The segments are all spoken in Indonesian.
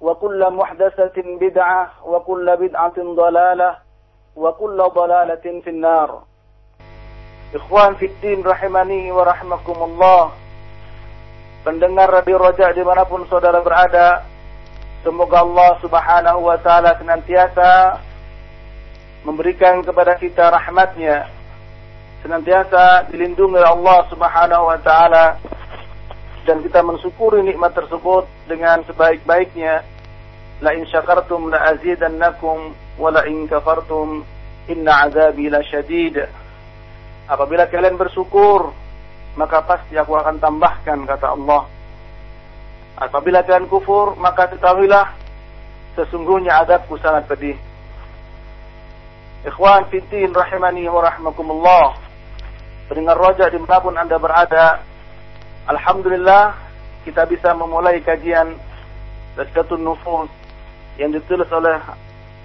وكل محدثة بدعة وكل بدعة ضلالة وكل ضلالة في النار Ikhwan Fiddin rahimani wa rahimakumullah Pendengar Radio Roja dimanapun saudara berada Semoga Allah subhanahu wa ta'ala senantiasa Memberikan kepada kita rahmatnya Senantiasa dilindungi oleh Allah subhanahu wa ta'ala Dan kita mensyukuri nikmat tersebut dengan sebaik-baiknya La in syakartum la azidannakum Wa la in kafartum Inna azabi la syadid Apabila kalian bersyukur, maka pasti aku akan tambahkan, kata Allah. Apabila kalian kufur, maka ketahuilah, sesungguhnya adabku sangat pedih. Ikhwan fitin rahimani wa rahmakumullah. Pendengar roja di mana pun anda berada, Alhamdulillah kita bisa memulai kajian Tazkatun Nufus yang ditulis oleh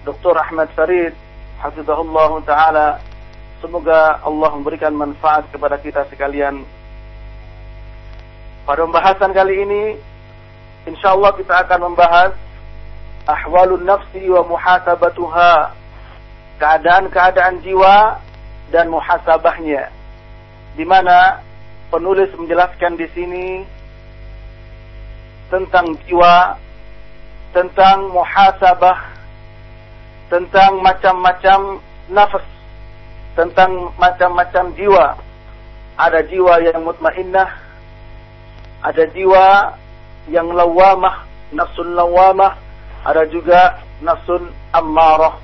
Dr. Ahmad Farid Hafizahullah Ta'ala Semoga Allah memberikan manfaat kepada kita sekalian. Pada pembahasan kali ini, insya Allah kita akan membahas ahwalun nafsi wa muhasabatuha. Keadaan-keadaan jiwa dan muhasabahnya. Di mana penulis menjelaskan di sini tentang jiwa, tentang muhasabah, tentang macam-macam nafas tentang macam-macam jiwa. Ada jiwa yang mutmainnah, ada jiwa yang lawamah, nafsun lawamah, ada juga nafsun ammarah.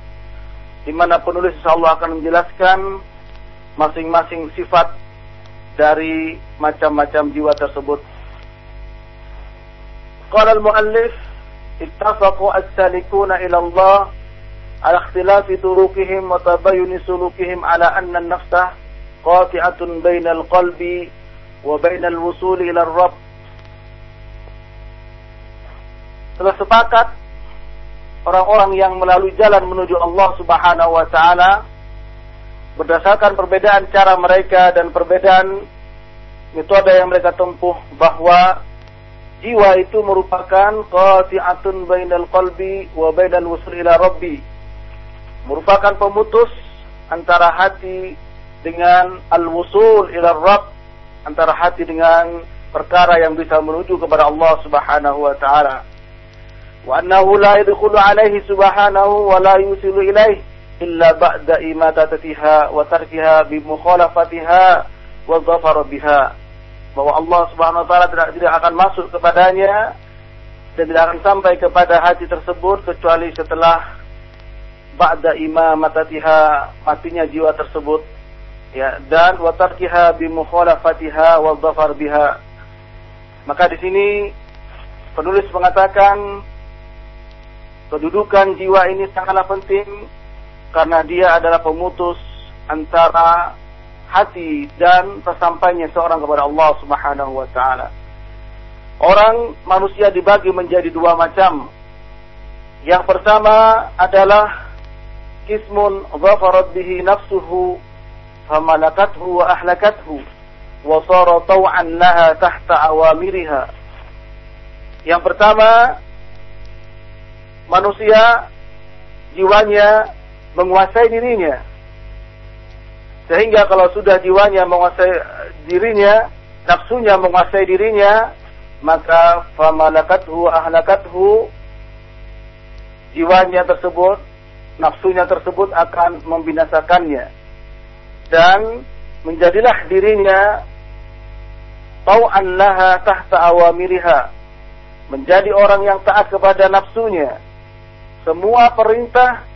Di mana penulis Allah akan menjelaskan masing-masing sifat dari macam-macam jiwa tersebut. Qala al-muallif ittafaqu as-salikuna ila Allah ala ikhtilafi turuqihim wa tabayyuni sulukihim ala anna an-nafsa qati'atun baina al-qalbi wa baina al-wusul Rabb. Telah sepakat orang-orang yang melalui jalan menuju Allah Subhanahu wa taala berdasarkan perbedaan cara mereka dan perbedaan metode yang mereka tempuh bahwa jiwa itu merupakan qati'atun bainal qalbi wa bainal wusul ila rabbi merupakan pemutus antara hati dengan al-wusul ila Rabb antara hati dengan perkara yang bisa menuju kepada Allah Subhanahu wa taala. Wa annahu la yadkhulu alaihi subhanahu wa la yusilu ilaihi imatatatiha wa tarkiha bi mukhalafatiha wa dhafar biha. Bahwa Allah Subhanahu wa taala tidak, tidak akan masuk kepadanya dan tidak akan sampai kepada hati tersebut kecuali setelah ba'da imamatatiha matinya jiwa tersebut ya dan wa tarkiha bi mukhalafatiha wa dhafar biha maka di sini penulis mengatakan kedudukan jiwa ini sangatlah penting karena dia adalah pemutus antara hati dan tersampainya seorang kepada Allah Subhanahu wa taala. Orang manusia dibagi menjadi dua macam. Yang pertama adalah ismun dhafarat bihi nafsuhu famalakathu wa ahlakathu wa sara taw'an laha tahta awamiriha. Yang pertama, manusia jiwanya menguasai dirinya. Sehingga kalau sudah jiwanya menguasai dirinya, nafsunya menguasai dirinya, maka famalakathu ahlakathu jiwanya tersebut, nafsunya tersebut akan membinasakannya. Dan menjadilah dirinya tau'an laha tahta awamiriha. Menjadi orang yang taat kepada nafsunya. Semua perintah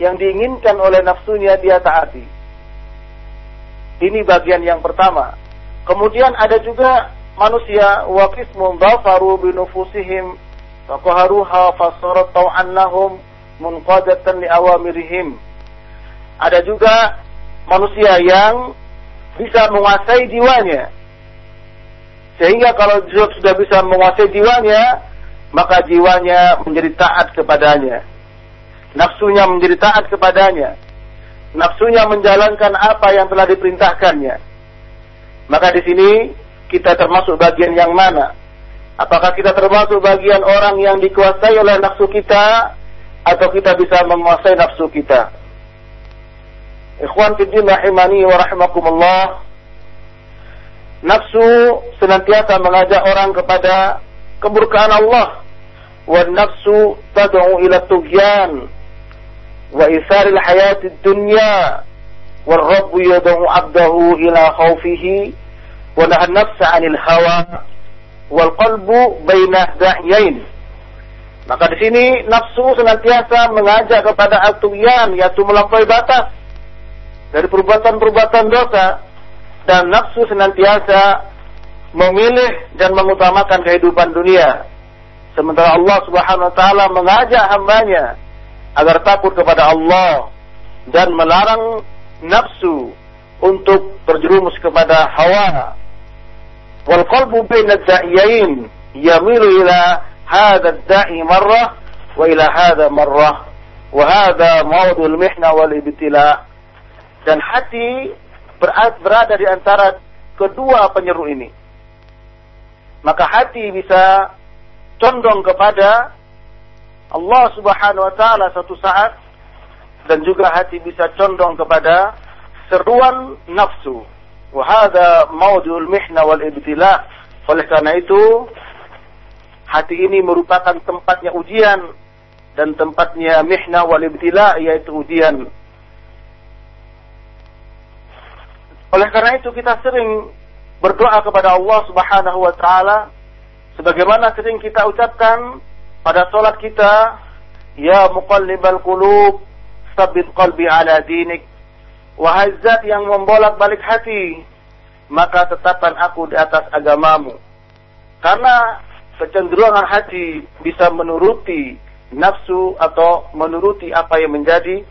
yang diinginkan oleh nafsunya dia taati. Ini bagian yang pertama. Kemudian ada juga manusia wa qismun dhafaru bi nufusihim faqaharuha fasarat taw'an lahum munqadatan li awamirihim. Ada juga manusia yang bisa menguasai jiwanya. Sehingga kalau sudah bisa menguasai jiwanya, maka jiwanya menjadi taat kepadanya. Nafsunya menjadi taat kepadanya. Nafsunya menjalankan apa yang telah diperintahkannya. Maka di sini kita termasuk bagian yang mana? Apakah kita termasuk bagian orang yang dikuasai oleh nafsu kita atau kita bisa menguasai nafsu kita? Ikhwan fiddin rahimani wa rahimakumullah. Nafsu senantiasa mengajak orang kepada keburkaan Allah. Wa nafsu tad'u ila tughyan wa isaril hayati dunya wal rabbu yad'u 'abdahu ila khawfihi wa nahan nafsa 'anil hawa wal qalbu baina da'yain maka di sini nafsu senantiasa mengajak kepada atuyan yaitu melampaui batas dari perbuatan-perbuatan dosa dan nafsu senantiasa memilih dan mengutamakan kehidupan dunia. Sementara Allah Subhanahu wa taala mengajak hambanya agar takut kepada Allah dan melarang nafsu untuk terjerumus kepada hawa. Wal qalbu baina da'iyain yamilu ila hadha da'i marrah wa ila hadha marrah wa hadha mawdul mihna wal ibtila. Dan hati berada di antara kedua penyeru ini. Maka hati bisa condong kepada Allah Subhanahu wa taala satu saat dan juga hati bisa condong kepada seruan nafsu Wahada maudul mihna wal ibtila. Oleh karena itu, hati ini merupakan tempatnya ujian dan tempatnya mihna wal ibtila yaitu ujian. Oleh karena itu kita sering berdoa kepada Allah Subhanahu wa taala sebagaimana sering kita ucapkan pada salat kita, ya muqallibal qulub, sabit qalbi ala dinik. Wahai zat yang membolak-balik hati, maka tetapkan aku di atas agamamu. Karena kecenderungan hati bisa menuruti nafsu atau menuruti apa yang menjadi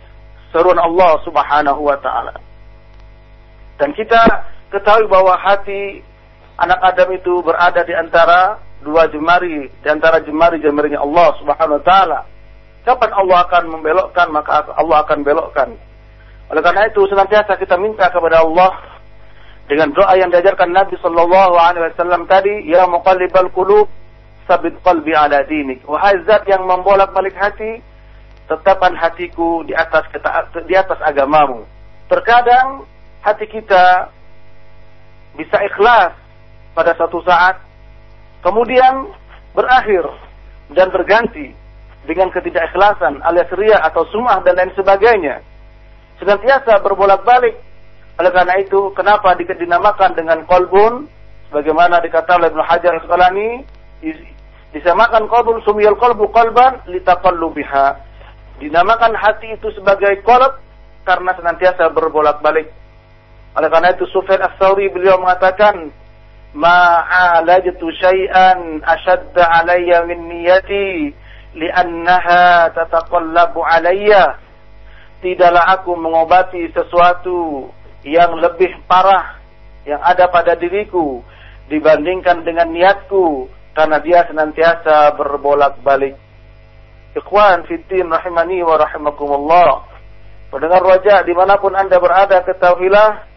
seruan Allah Subhanahu wa taala. Dan kita ketahui bahwa hati anak Adam itu berada di antara dua jemari, di antara jemari-jemarinya Allah Subhanahu wa taala. Kapan Allah akan membelokkan, maka Allah akan belokkan. Oleh karena itu senantiasa kita minta kepada Allah dengan doa yang diajarkan Nabi Shallallahu Alaihi Wasallam tadi, Ya muqallibal qulub, sabit qalbi ala dinik. Wahai zat yang membolak-balik hati, tetapkan hatiku di atas di atas agamamu. Terkadang hati kita bisa ikhlas pada satu saat, kemudian berakhir dan berganti dengan ketidakikhlasan alias ria atau sumah dan lain sebagainya senantiasa berbolak-balik. Oleh karena itu, kenapa dinamakan dengan kolbun? Sebagaimana dikatakan oleh Ibnu Hajar Asqalani, disamakan kolbun sumiyal kolbu kolban litaqallubiha. Dinamakan hati itu sebagai kolb karena senantiasa berbolak-balik. Oleh karena itu Sufyan As-Sauri beliau mengatakan, "Ma'alajtu syai'an ashadda alayya min niyati li'annaha tataqallabu alayya." tidaklah aku mengobati sesuatu yang lebih parah yang ada pada diriku dibandingkan dengan niatku karena dia senantiasa berbolak-balik. Ikhwan fitin rahimani wa rahimakumullah. Pendengar wajah di mana pun anda berada ketahuilah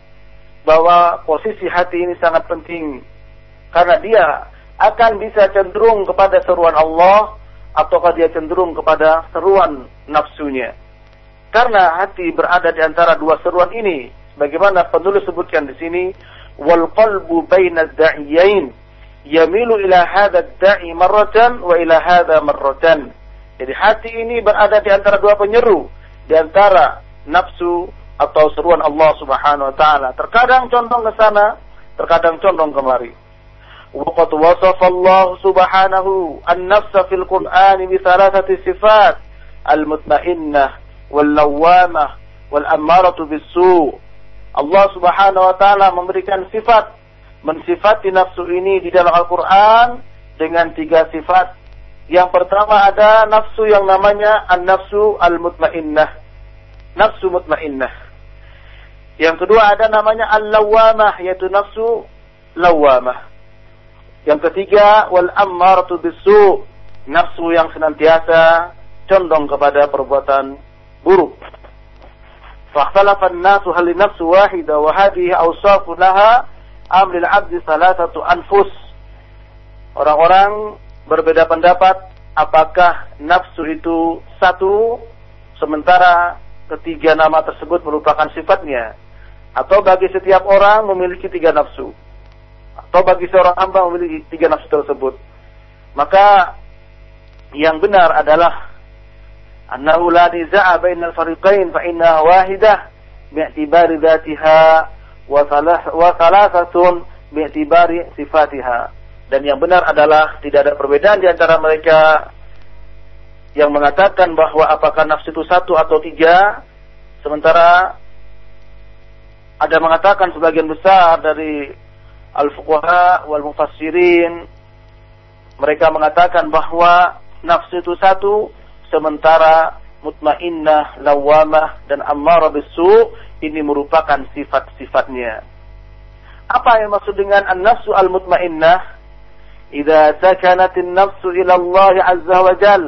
bahwa posisi hati ini sangat penting karena dia akan bisa cenderung kepada seruan Allah ataukah dia cenderung kepada seruan nafsunya. Karena hati berada di antara dua seruan ini, bagaimana penulis sebutkan di sini, wal qalbu baina da'iyain yamilu ila hadha da'i marratan wa ila hadha marratan. Jadi hati ini berada di antara dua penyeru, di antara nafsu atau seruan Allah Subhanahu wa taala. Terkadang condong ke sana, terkadang condong kemari. Waqad wasafa Allah Subhanahu an-nafsa fil Qur'an bi thalathati sifat al-mutmainnah wal-lawwamah wal ammaratu bis-su'. Allah Subhanahu wa taala memberikan sifat mensifati nafsu ini di dalam Al-Qur'an dengan tiga sifat. Yang pertama ada nafsu yang namanya an-nafsu al-mutmainnah nafsu mutmainnah yang kedua ada namanya al-lawamah yaitu nafsu lawamah yang ketiga, wal ammaratu bisu, nafsu yang senantiasa condong kepada perbuatan buruk. Hal nafsu wahida wa hadhihi awsafu laha am lil 'abdi salatatu anfus. Orang-orang berbeda pendapat apakah nafsu itu satu sementara ketiga nama tersebut merupakan sifatnya. Atau bagi setiap orang memiliki tiga nafsu. Atau bagi seorang hamba memiliki tiga nafsu tersebut. Maka yang benar adalah annahu la niza'a bainal fariqain fa inna wahidah bi'tibari dzatiha wa salasatun bi'tibari sifatiha. Dan yang benar adalah tidak ada perbedaan di antara mereka yang mengatakan bahwa apakah nafsu itu satu atau tiga sementara ada mengatakan sebagian besar dari al-fuqaha wal mufassirin mereka mengatakan bahwa nafsu itu satu sementara mutmainnah, lawamah dan ammarah bisu ini merupakan sifat-sifatnya. Apa yang maksud dengan an-nafsu al-mutmainnah? Idza sakanat an-nafsu ila Allah azza wa jal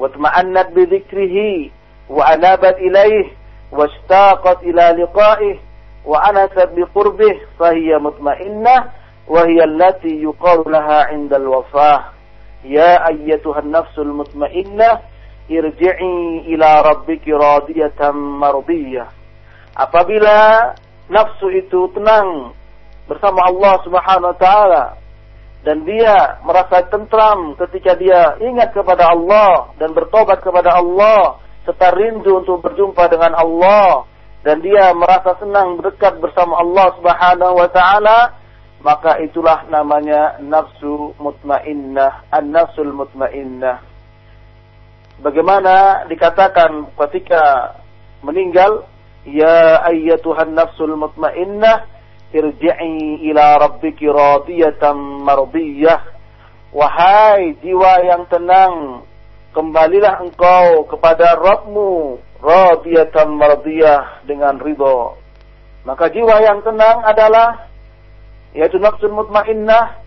wa tma'annat bi dzikrihi wa anabat ilayhi wa ishtaqat ila liqa'ihi وأنست بقربه فهي مطمئنة وهي التي يقال لها عند الوفاة يا أيتها النفس المطمئنة irji'i ila rabbiki radiyatan mardiyah. Apabila nafsu itu tenang bersama Allah Subhanahu wa taala dan dia merasa tentram ketika dia ingat kepada Allah dan bertobat kepada Allah serta rindu untuk berjumpa dengan Allah dan dia merasa senang berdekat bersama Allah Subhanahu wa taala, maka itulah namanya nafsu mutmainnah, an-nafsul mutmainnah. Bagaimana dikatakan ketika meninggal, ya ayyatuhan nafsul mutmainnah, irji'i ila rabbiki radiyatan mardiyah. Wahai jiwa yang tenang, kembalilah engkau kepada Rabbmu radiyatan mardiyah dengan ridho. Maka jiwa yang tenang adalah yaitu nafsul mutmainnah,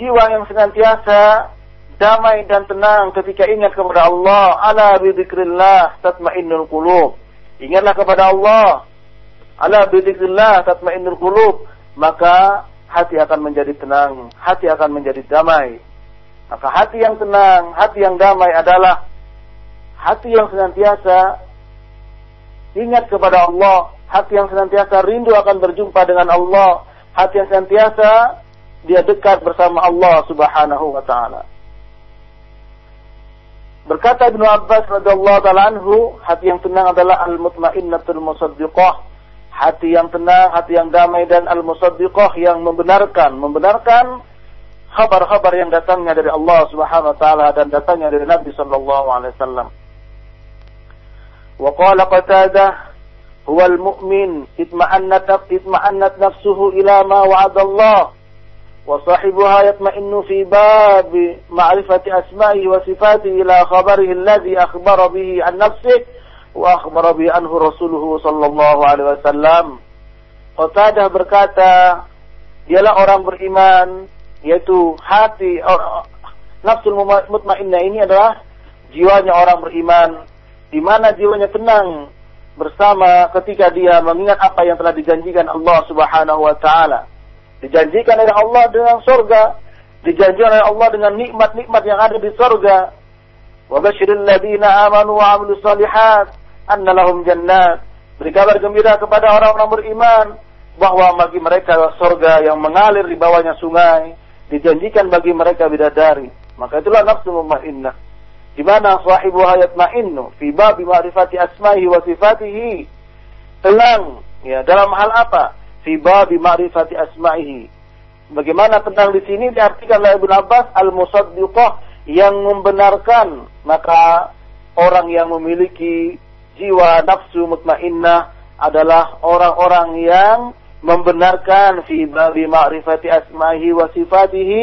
jiwa yang senantiasa damai dan tenang ketika ingat kepada Allah. Ala bidzikrillah tatmainnul qulub. Ingatlah kepada Allah. Ala bidzikrillah tatmainnul qulub. Maka hati akan menjadi tenang, hati akan menjadi damai. Maka hati yang tenang, hati yang damai adalah hati yang senantiasa ingat kepada Allah, hati yang senantiasa rindu akan berjumpa dengan Allah, hati yang senantiasa dia dekat bersama Allah Subhanahu wa taala. Berkata Ibnu Abbas radhiyallahu taala anhu, hati yang tenang adalah al-mutmainnatul musaddiqah hati yang tenang, hati yang damai dan al-musaddiqah yang membenarkan, membenarkan kabar-kabar yang datangnya dari Allah Subhanahu wa taala dan datangnya dari Nabi sallallahu alaihi wasallam. Wa qala Qatadah huwal mu'min itma'annat itma'annat nafsuhu ila ma wa'ada Allah. Wa sahibuha yatma'innu fi bab ma'rifati asma'ihi wa sifati ila khabarihi alladhi akhbara bihi an nafsihi. وأخبر به عنه رسوله صلى الله عليه وسلم Qatadah berkata, dialah orang beriman, yaitu hati, nafsul mutmainnah ini adalah jiwanya orang beriman, di mana jiwanya tenang bersama ketika dia mengingat apa yang telah dijanjikan Allah Subhanahu wa taala. Dijanjikan oleh Allah dengan surga, dijanjikan oleh Allah dengan nikmat-nikmat yang ada di surga. Wa basyiril ladzina amanu wa 'amilus shalihat anna lahum jannat. Beri kabar gembira kepada orang-orang beriman bahwa bagi mereka surga yang mengalir di bawahnya sungai, dijanjikan bagi mereka bidadari. Maka itulah nafsu mutmainnah. Di mana sahibu hayat ma'innu fi babi ma'rifati asma'ihi wa sifatihi. Tenang ya dalam hal apa? Fi babi ma'rifati asma'ihi. Bagaimana tenang di sini diartikan oleh Ibnu Abbas al-musaddiqah yang membenarkan maka orang yang memiliki jiwa nafsu mutmainnah adalah orang-orang yang membenarkan fi babi ma'rifati asma'ihi wa sifatihi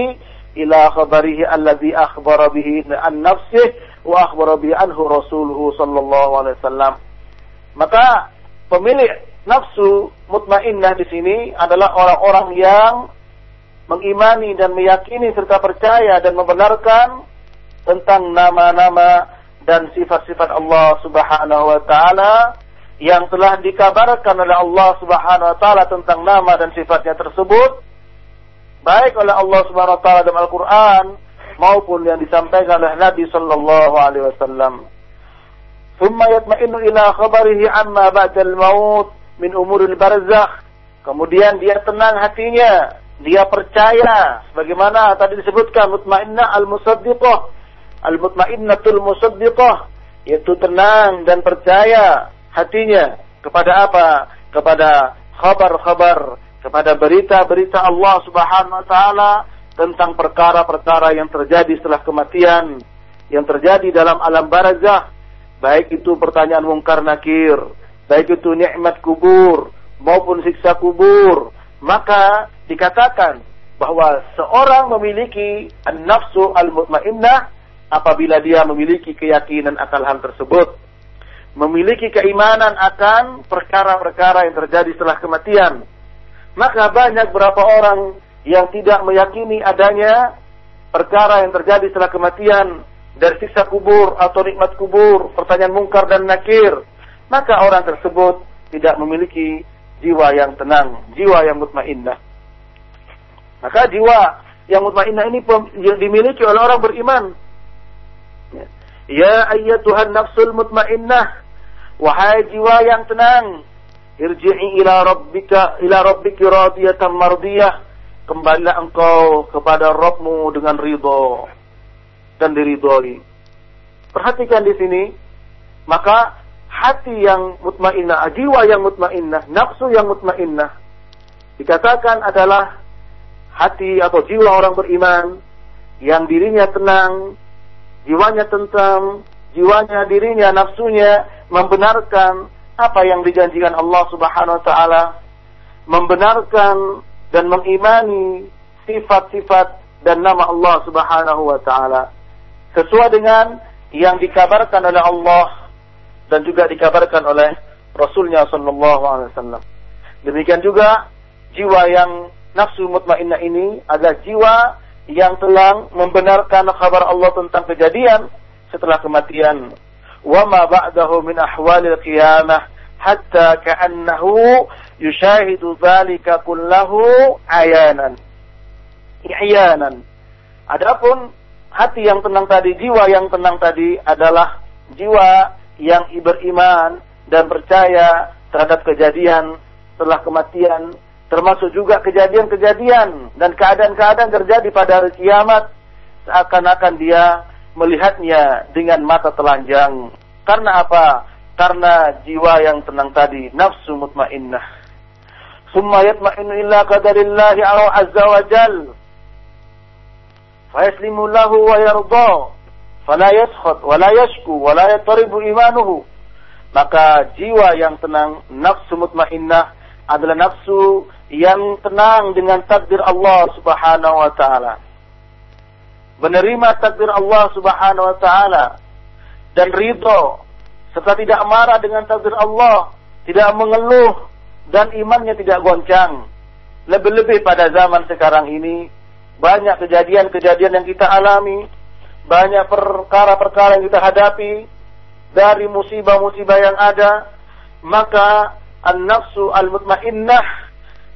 ila khabarihi alladhi akhbara bihi an nafsih wa akhbara bihi anhu rasuluhu sallallahu alaihi wasallam. Maka pemilik nafsu mutmainnah di sini adalah orang-orang yang mengimani dan meyakini serta percaya dan membenarkan tentang nama-nama dan sifat-sifat Allah Subhanahu wa taala yang telah dikabarkan oleh Allah Subhanahu wa taala tentang nama dan sifatnya tersebut baik oleh Allah Subhanahu wa taala dalam Al-Qur'an maupun yang disampaikan oleh Nabi sallallahu alaihi wasallam. Thumma yatma'innu ila khabarihi amma ba'dal maut min umuril barzakh. Kemudian dia tenang hatinya, dia percaya sebagaimana tadi disebutkan mutmainnah al-musaddiqah. Al-mutmainnatul musaddiqah. Yaitu tenang dan percaya hatinya kepada apa? Kepada khabar-khabar, kepada berita-berita Allah Subhanahu wa taala tentang perkara-perkara yang terjadi setelah kematian, yang terjadi dalam alam barzah, baik itu pertanyaan mungkar nakir, baik itu nikmat kubur maupun siksa kubur, maka dikatakan bahwa seorang memiliki an-nafsu al-mutmainnah apabila dia memiliki keyakinan akan hal tersebut memiliki keimanan akan perkara-perkara yang terjadi setelah kematian. Maka banyak berapa orang yang tidak meyakini adanya perkara yang terjadi setelah kematian dari siksa kubur atau nikmat kubur, pertanyaan mungkar dan nakir. Maka orang tersebut tidak memiliki jiwa yang tenang, jiwa yang mutmainnah. Maka jiwa yang mutmainnah ini dimiliki oleh orang beriman. Ya ayyatuhan nafsul mutmainnah Wahai jiwa yang tenang, irji'i ila rabbika ila rabbiki radiyatan mardiyah. Kembalilah engkau kepada Rabbmu dengan ridho dan diridhoi. Perhatikan di sini, maka hati yang mutmainnah, jiwa yang mutmainnah, nafsu yang mutmainnah dikatakan adalah hati atau jiwa orang beriman yang dirinya tenang, jiwanya tentram, jiwanya, dirinya, nafsunya membenarkan apa yang dijanjikan Allah Subhanahu wa taala, membenarkan dan mengimani sifat-sifat dan nama Allah Subhanahu wa taala sesuai dengan yang dikabarkan oleh Allah dan juga dikabarkan oleh Rasulnya Shallallahu Alaihi Wasallam. Demikian juga jiwa yang nafsu mutmainnah ini adalah jiwa yang telah membenarkan kabar Allah tentang kejadian setelah kematian. Wa ma ba'dahu min ahwalil qiyamah hatta ka'annahu yushahidu dzalika kullahu ayanan. Ihyanan. Adapun hati yang tenang tadi, jiwa yang tenang tadi adalah jiwa yang beriman dan percaya terhadap kejadian setelah kematian, termasuk juga kejadian-kejadian dan keadaan-keadaan terjadi pada hari kiamat seakan-akan dia melihatnya dengan mata telanjang. Karena apa? Karena jiwa yang tenang tadi, nafsu mutmainnah. Summa yatma'innu illa qadarillahi azza wa jal. Fayaslimu lahu wa yarda. Fala yaskhat wa la yashku wa la yataribu imanuhu. Maka jiwa yang tenang, nafsu mutmainnah adalah nafsu yang tenang dengan takdir Allah Subhanahu wa taala menerima takdir Allah Subhanahu wa taala dan ridho serta tidak marah dengan takdir Allah, tidak mengeluh dan imannya tidak goncang. Lebih-lebih pada zaman sekarang ini banyak kejadian-kejadian yang kita alami, banyak perkara-perkara yang kita hadapi dari musibah-musibah yang ada maka an-nafsu al-mutmainnah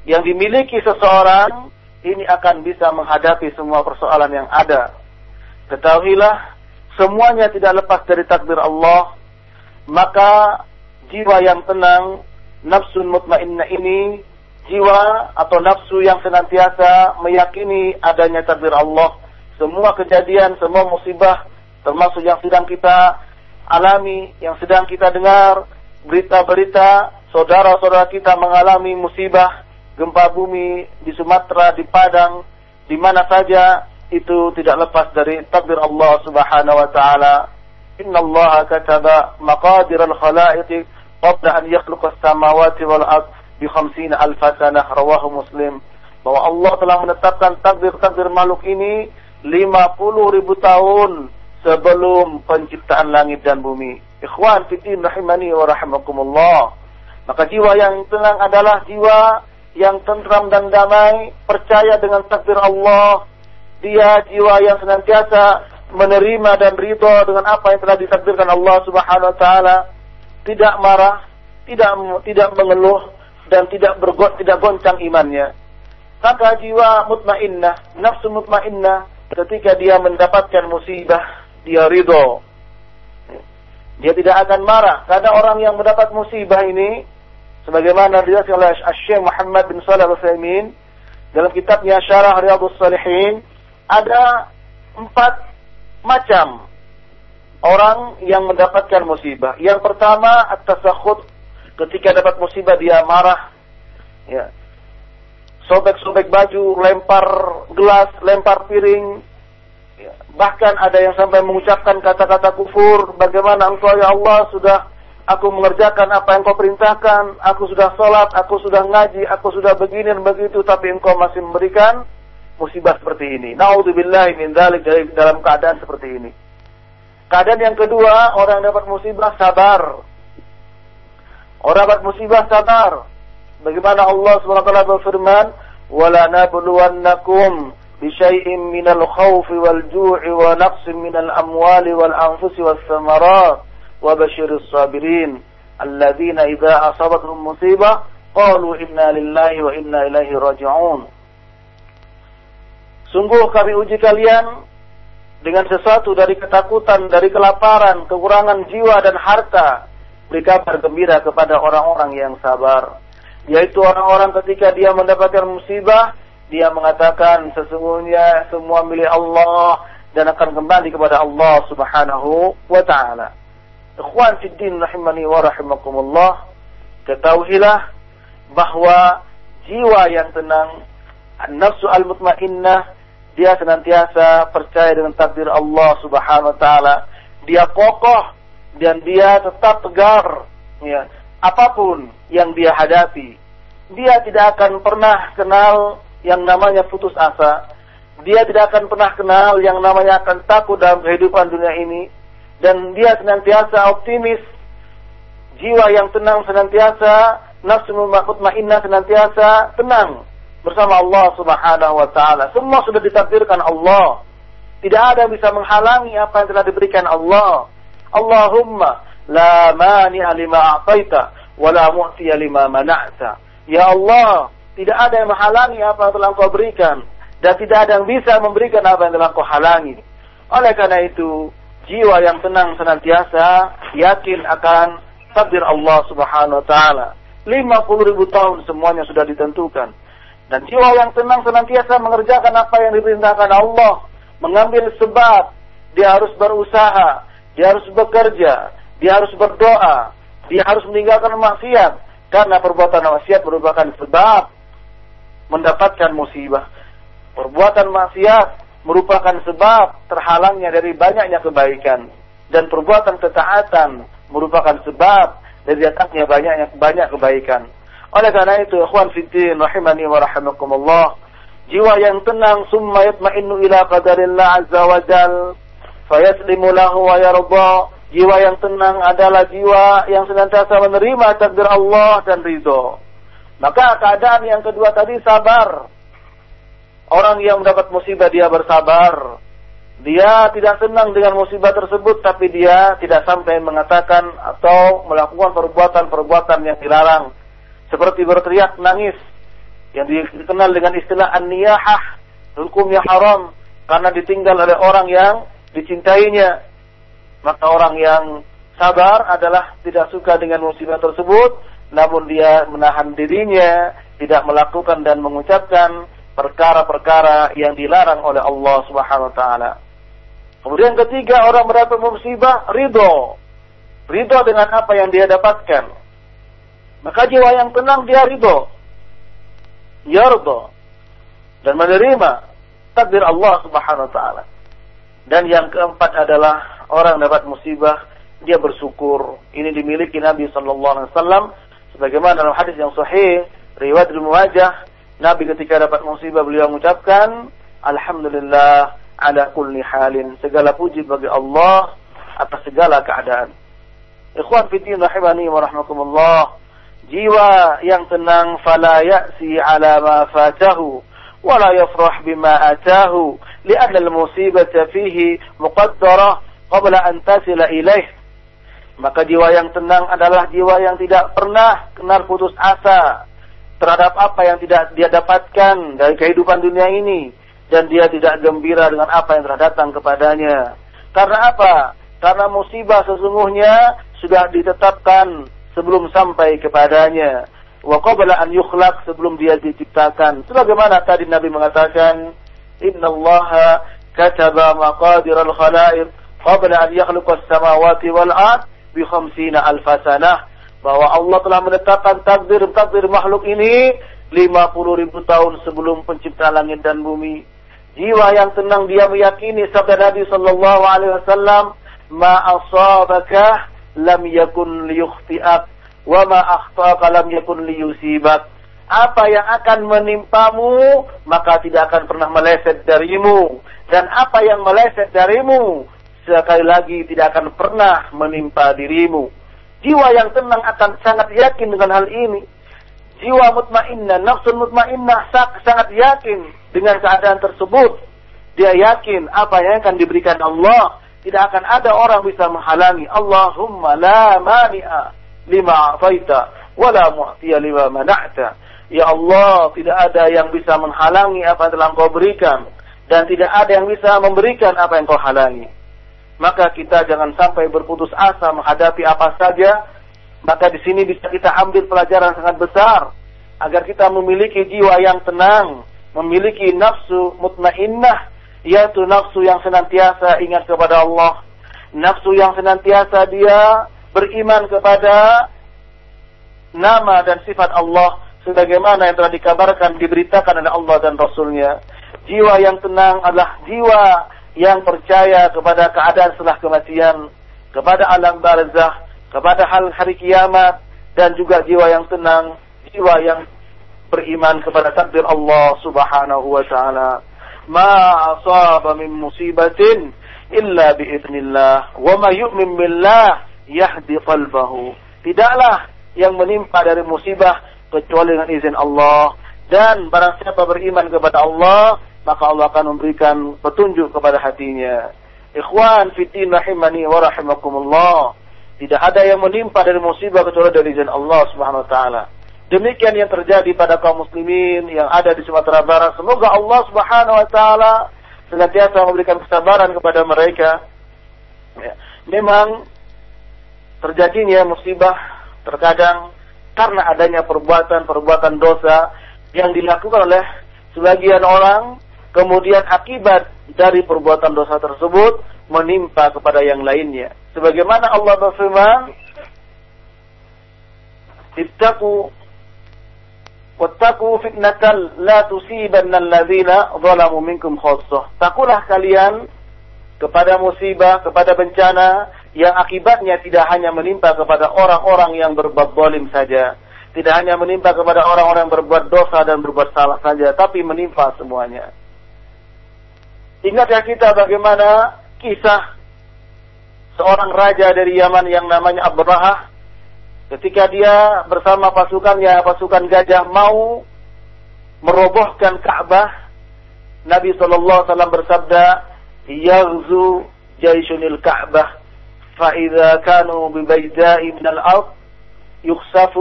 yang dimiliki seseorang ini akan bisa menghadapi semua persoalan yang ada. Ketahuilah, semuanya tidak lepas dari takdir Allah, maka jiwa yang tenang, nafsu mutmainnah ini, jiwa atau nafsu yang senantiasa meyakini adanya takdir Allah, semua kejadian, semua musibah, termasuk yang sedang kita alami, yang sedang kita dengar, berita-berita, saudara-saudara kita mengalami musibah, gempa bumi di Sumatera, di Padang, di mana saja itu tidak lepas dari takdir Allah Subhanahu wa taala. Inna Allah kataba maqadir al-khalaiq qabla an yakhluqa as-samawati wal ard bi 50 alf sanah rawahu Muslim. Bahwa Allah telah menetapkan takdir-takdir makhluk ini 50 ribu tahun sebelum penciptaan langit dan bumi. Ikhwan fitin rahimani wa rahimakumullah. Maka jiwa yang tenang adalah jiwa yang tentram dan damai, percaya dengan takdir Allah. Dia jiwa yang senantiasa menerima dan ridho dengan apa yang telah ditakdirkan Allah Subhanahu wa taala. Tidak marah, tidak tidak mengeluh dan tidak bergot, tidak goncang imannya. Maka jiwa mutmainnah, nafsu mutmainnah ketika dia mendapatkan musibah, dia ridho. Dia tidak akan marah karena orang yang mendapat musibah ini sebagaimana diriwayatkan oleh Syekh Muhammad bin Shalih Al-Utsaimin dalam kitabnya Syarah Riyadhus Shalihin ada empat macam orang yang mendapatkan musibah. Yang pertama at-tasakhut ketika dapat musibah dia marah ya. Sobek-sobek baju, lempar gelas, lempar piring, Ya. Bahkan ada yang sampai mengucapkan kata-kata kufur, bagaimana engkau ya Allah sudah aku mengerjakan apa yang kau perintahkan, aku sudah sholat, aku sudah ngaji, aku sudah begini dan begitu, tapi engkau masih memberikan musibah seperti ini. Naudzubillah min dzalik dalam keadaan seperti ini. Keadaan yang kedua, orang yang dapat musibah sabar. Orang dapat musibah sabar. Bagaimana Allah SWT berfirman, "Wala nabluwannakum bisyai'in minal khawfi wal ju'i wa naqsin minal amwali wal anfusi was. وبشر الصابرين الذين إذا أصابتهم مصيبة قالوا إنا لله وإنا إليه راجعون Sungguh kami uji kalian dengan sesuatu dari ketakutan, dari kelaparan, kekurangan jiwa dan harta. Beri kabar gembira kepada orang-orang yang sabar. Yaitu orang-orang ketika dia mendapatkan musibah, dia mengatakan sesungguhnya semua milik Allah dan akan kembali kepada Allah Subhanahu wa taala. Ikhwan fi din rahimani wa rahimakumullah, ketahuilah bahwa jiwa yang tenang, nafsu al-mutmainnah, dia senantiasa percaya dengan takdir Allah Subhanahu wa taala. Dia kokoh dan dia tetap tegar ya, apa pun yang dia hadapi. Dia tidak akan pernah kenal yang namanya putus asa. Dia tidak akan pernah kenal yang namanya akan takut dalam kehidupan dunia ini. Dan dia senantiasa optimis. Jiwa yang tenang senantiasa. Nafsu mutmainnah senantiasa tenang. Bersama Allah subhanahu wa ta'ala. Semua sudah ditakdirkan Allah. Tidak ada yang bisa menghalangi apa yang telah diberikan Allah. Allahumma la mani'a lima a'taita wa la mu'tiya lima mana'ta. Ya Allah, tidak ada yang menghalangi apa yang telah kau berikan. Dan tidak ada yang bisa memberikan apa yang telah kau halangi. Oleh karena itu, jiwa yang tenang senantiasa yakin akan takdir Allah subhanahu wa ta'ala. 50 ribu tahun semuanya sudah ditentukan. Dan jiwa yang tenang senantiasa mengerjakan apa yang diperintahkan Allah. Mengambil sebab. Dia harus berusaha. Dia harus bekerja. Dia harus berdoa. Dia harus meninggalkan maksiat. Karena perbuatan maksiat merupakan sebab mendapatkan musibah. Perbuatan maksiat merupakan sebab terhalangnya dari banyaknya kebaikan dan perbuatan ketaatan merupakan sebab dari datangnya banyaknya banyak kebaikan. Oleh karena itu, ikhwan fiddin rahimani wa rahimakumullah, jiwa yang tenang summa yatma'innu ila qadarillah azza wa jal fayaslimu lahu wa yarda. Jiwa yang tenang adalah jiwa yang senantiasa menerima takdir Allah dan ridho. Maka keadaan yang kedua tadi sabar. Orang yang mendapat musibah dia bersabar. dia tidak senang dengan musibah tersebut tapi dia tidak sampai mengatakan atau melakukan perbuatan-perbuatan yang dilarang seperti berteriak nangis yang dikenal dengan istilah an-niyahah hukumnya haram karena ditinggal oleh orang yang dicintainya maka orang yang sabar adalah tidak suka dengan musibah tersebut namun dia menahan dirinya tidak melakukan dan mengucapkan perkara-perkara yang dilarang oleh Allah Subhanahu wa taala Kemudian ketiga orang mendapat musibah ridho. Ridho dengan apa yang dia dapatkan. Maka jiwa yang tenang dia ridho. Yardo. Dan menerima takdir Allah subhanahu wa ta'ala. Dan yang keempat adalah orang dapat musibah dia bersyukur. Ini dimiliki Nabi sallallahu alaihi wasallam sebagaimana dalam hadis yang sahih riwayat Ibnu Majah Nabi ketika dapat musibah beliau mengucapkan alhamdulillah ala kulli halin. Segala puji bagi Allah atas segala keadaan. Ikhwan fiddin rahimani wa rahmatullah. Jiwa yang tenang fala ya'si ala ma fatahu wa la yafrah bima atahu li'anna al-musibata fihi muqaddarah qabla an tasila ilaih. Maka jiwa yang tenang adalah jiwa yang tidak pernah kenal putus asa terhadap apa yang tidak dia dapatkan dari kehidupan dunia ini dan dia tidak gembira dengan apa yang telah datang kepadanya. Karena apa? Karena musibah sesungguhnya sudah ditetapkan sebelum sampai kepadanya. Wa qabla an yukhlaq sebelum dia diciptakan. Sebagaimana tadi Nabi mengatakan, "Inna Allah kataba maqadir al-khalaiq qabla an yakhluqa as-samawati wal ard bi khamsina alf sanah." Bahwa Allah telah menetapkan takdir-takdir makhluk ini 50 ribu tahun sebelum pencipta langit dan bumi. Jiwa yang tenang dia meyakini sabda Nabi sallallahu alaihi wasallam ma asabaka lam yakun liyukhti'ak wa ma akhtaka lam yakun liyusibak. Apa yang akan menimpamu maka tidak akan pernah meleset darimu. Dan apa yang meleset darimu sekali lagi tidak akan pernah menimpa dirimu jiwa yang tenang akan sangat yakin dengan hal ini jiwa mutmainnah, nafsu mutmainnah sangat yakin dengan keadaan tersebut. Dia yakin apa yang akan diberikan Allah tidak akan ada orang bisa menghalangi. Allahumma la mani'a lima afaita wa mu'tiya lima mana'ta. Ya Allah, tidak ada yang bisa menghalangi apa yang telah Engkau berikan dan tidak ada yang bisa memberikan apa yang Engkau halangi. Maka kita jangan sampai berputus asa menghadapi apa saja maka di sini bisa kita ambil pelajaran sangat besar agar kita memiliki jiwa yang tenang, memiliki nafsu mutmainnah, yaitu nafsu yang senantiasa ingat kepada Allah, nafsu yang senantiasa dia beriman kepada nama dan sifat Allah sebagaimana yang telah dikabarkan diberitakan oleh Allah dan Rasulnya. Jiwa yang tenang adalah jiwa yang percaya kepada keadaan setelah kematian, kepada alam barzah, kepada hal hari kiamat dan juga jiwa yang tenang, jiwa yang beriman kepada takdir Allah Subhanahu wa taala. Ma asaba min musibatin illa biidznillah wa ma yu'min billah yahdi qalbahu. Tidaklah yang menimpa dari musibah kecuali dengan izin Allah dan barang siapa beriman kepada Allah maka Allah akan memberikan petunjuk kepada hatinya. Ikhwan fitin rahimani wa rahimakumullah. Tidak ada yang menimpa dari musibah kecuali dari izin Allah Subhanahu wa taala. Demikian yang terjadi pada kaum muslimin yang ada di Sumatera Barat. Semoga Allah Subhanahu wa taala senantiasa memberikan kesabaran kepada mereka. Ya. Memang terjadinya musibah terkadang karena adanya perbuatan-perbuatan dosa yang dilakukan oleh sebagian orang, kemudian akibat dari perbuatan dosa tersebut menimpa kepada yang lainnya. Sebagaimana Allah berfirman, "Ittaqu wattaqu fitnatan la tusibanna alladziina zalamu minkum khassah." Takulah kalian kepada musibah, kepada bencana yang akibatnya tidak hanya menimpa kepada orang-orang yang berbuat zalim saja, tidak hanya menimpa kepada orang-orang yang berbuat dosa dan berbuat salah saja, tapi menimpa semuanya. Ingat ya kita bagaimana kisah seorang raja dari Yaman yang namanya Abrahah ketika dia bersama pasukannya pasukan gajah mau merobohkan Ka'bah Nabi sallallahu alaihi wasallam bersabda يغزو جيش الكعبة فإذا كانوا ببيداء من الأرض يخسف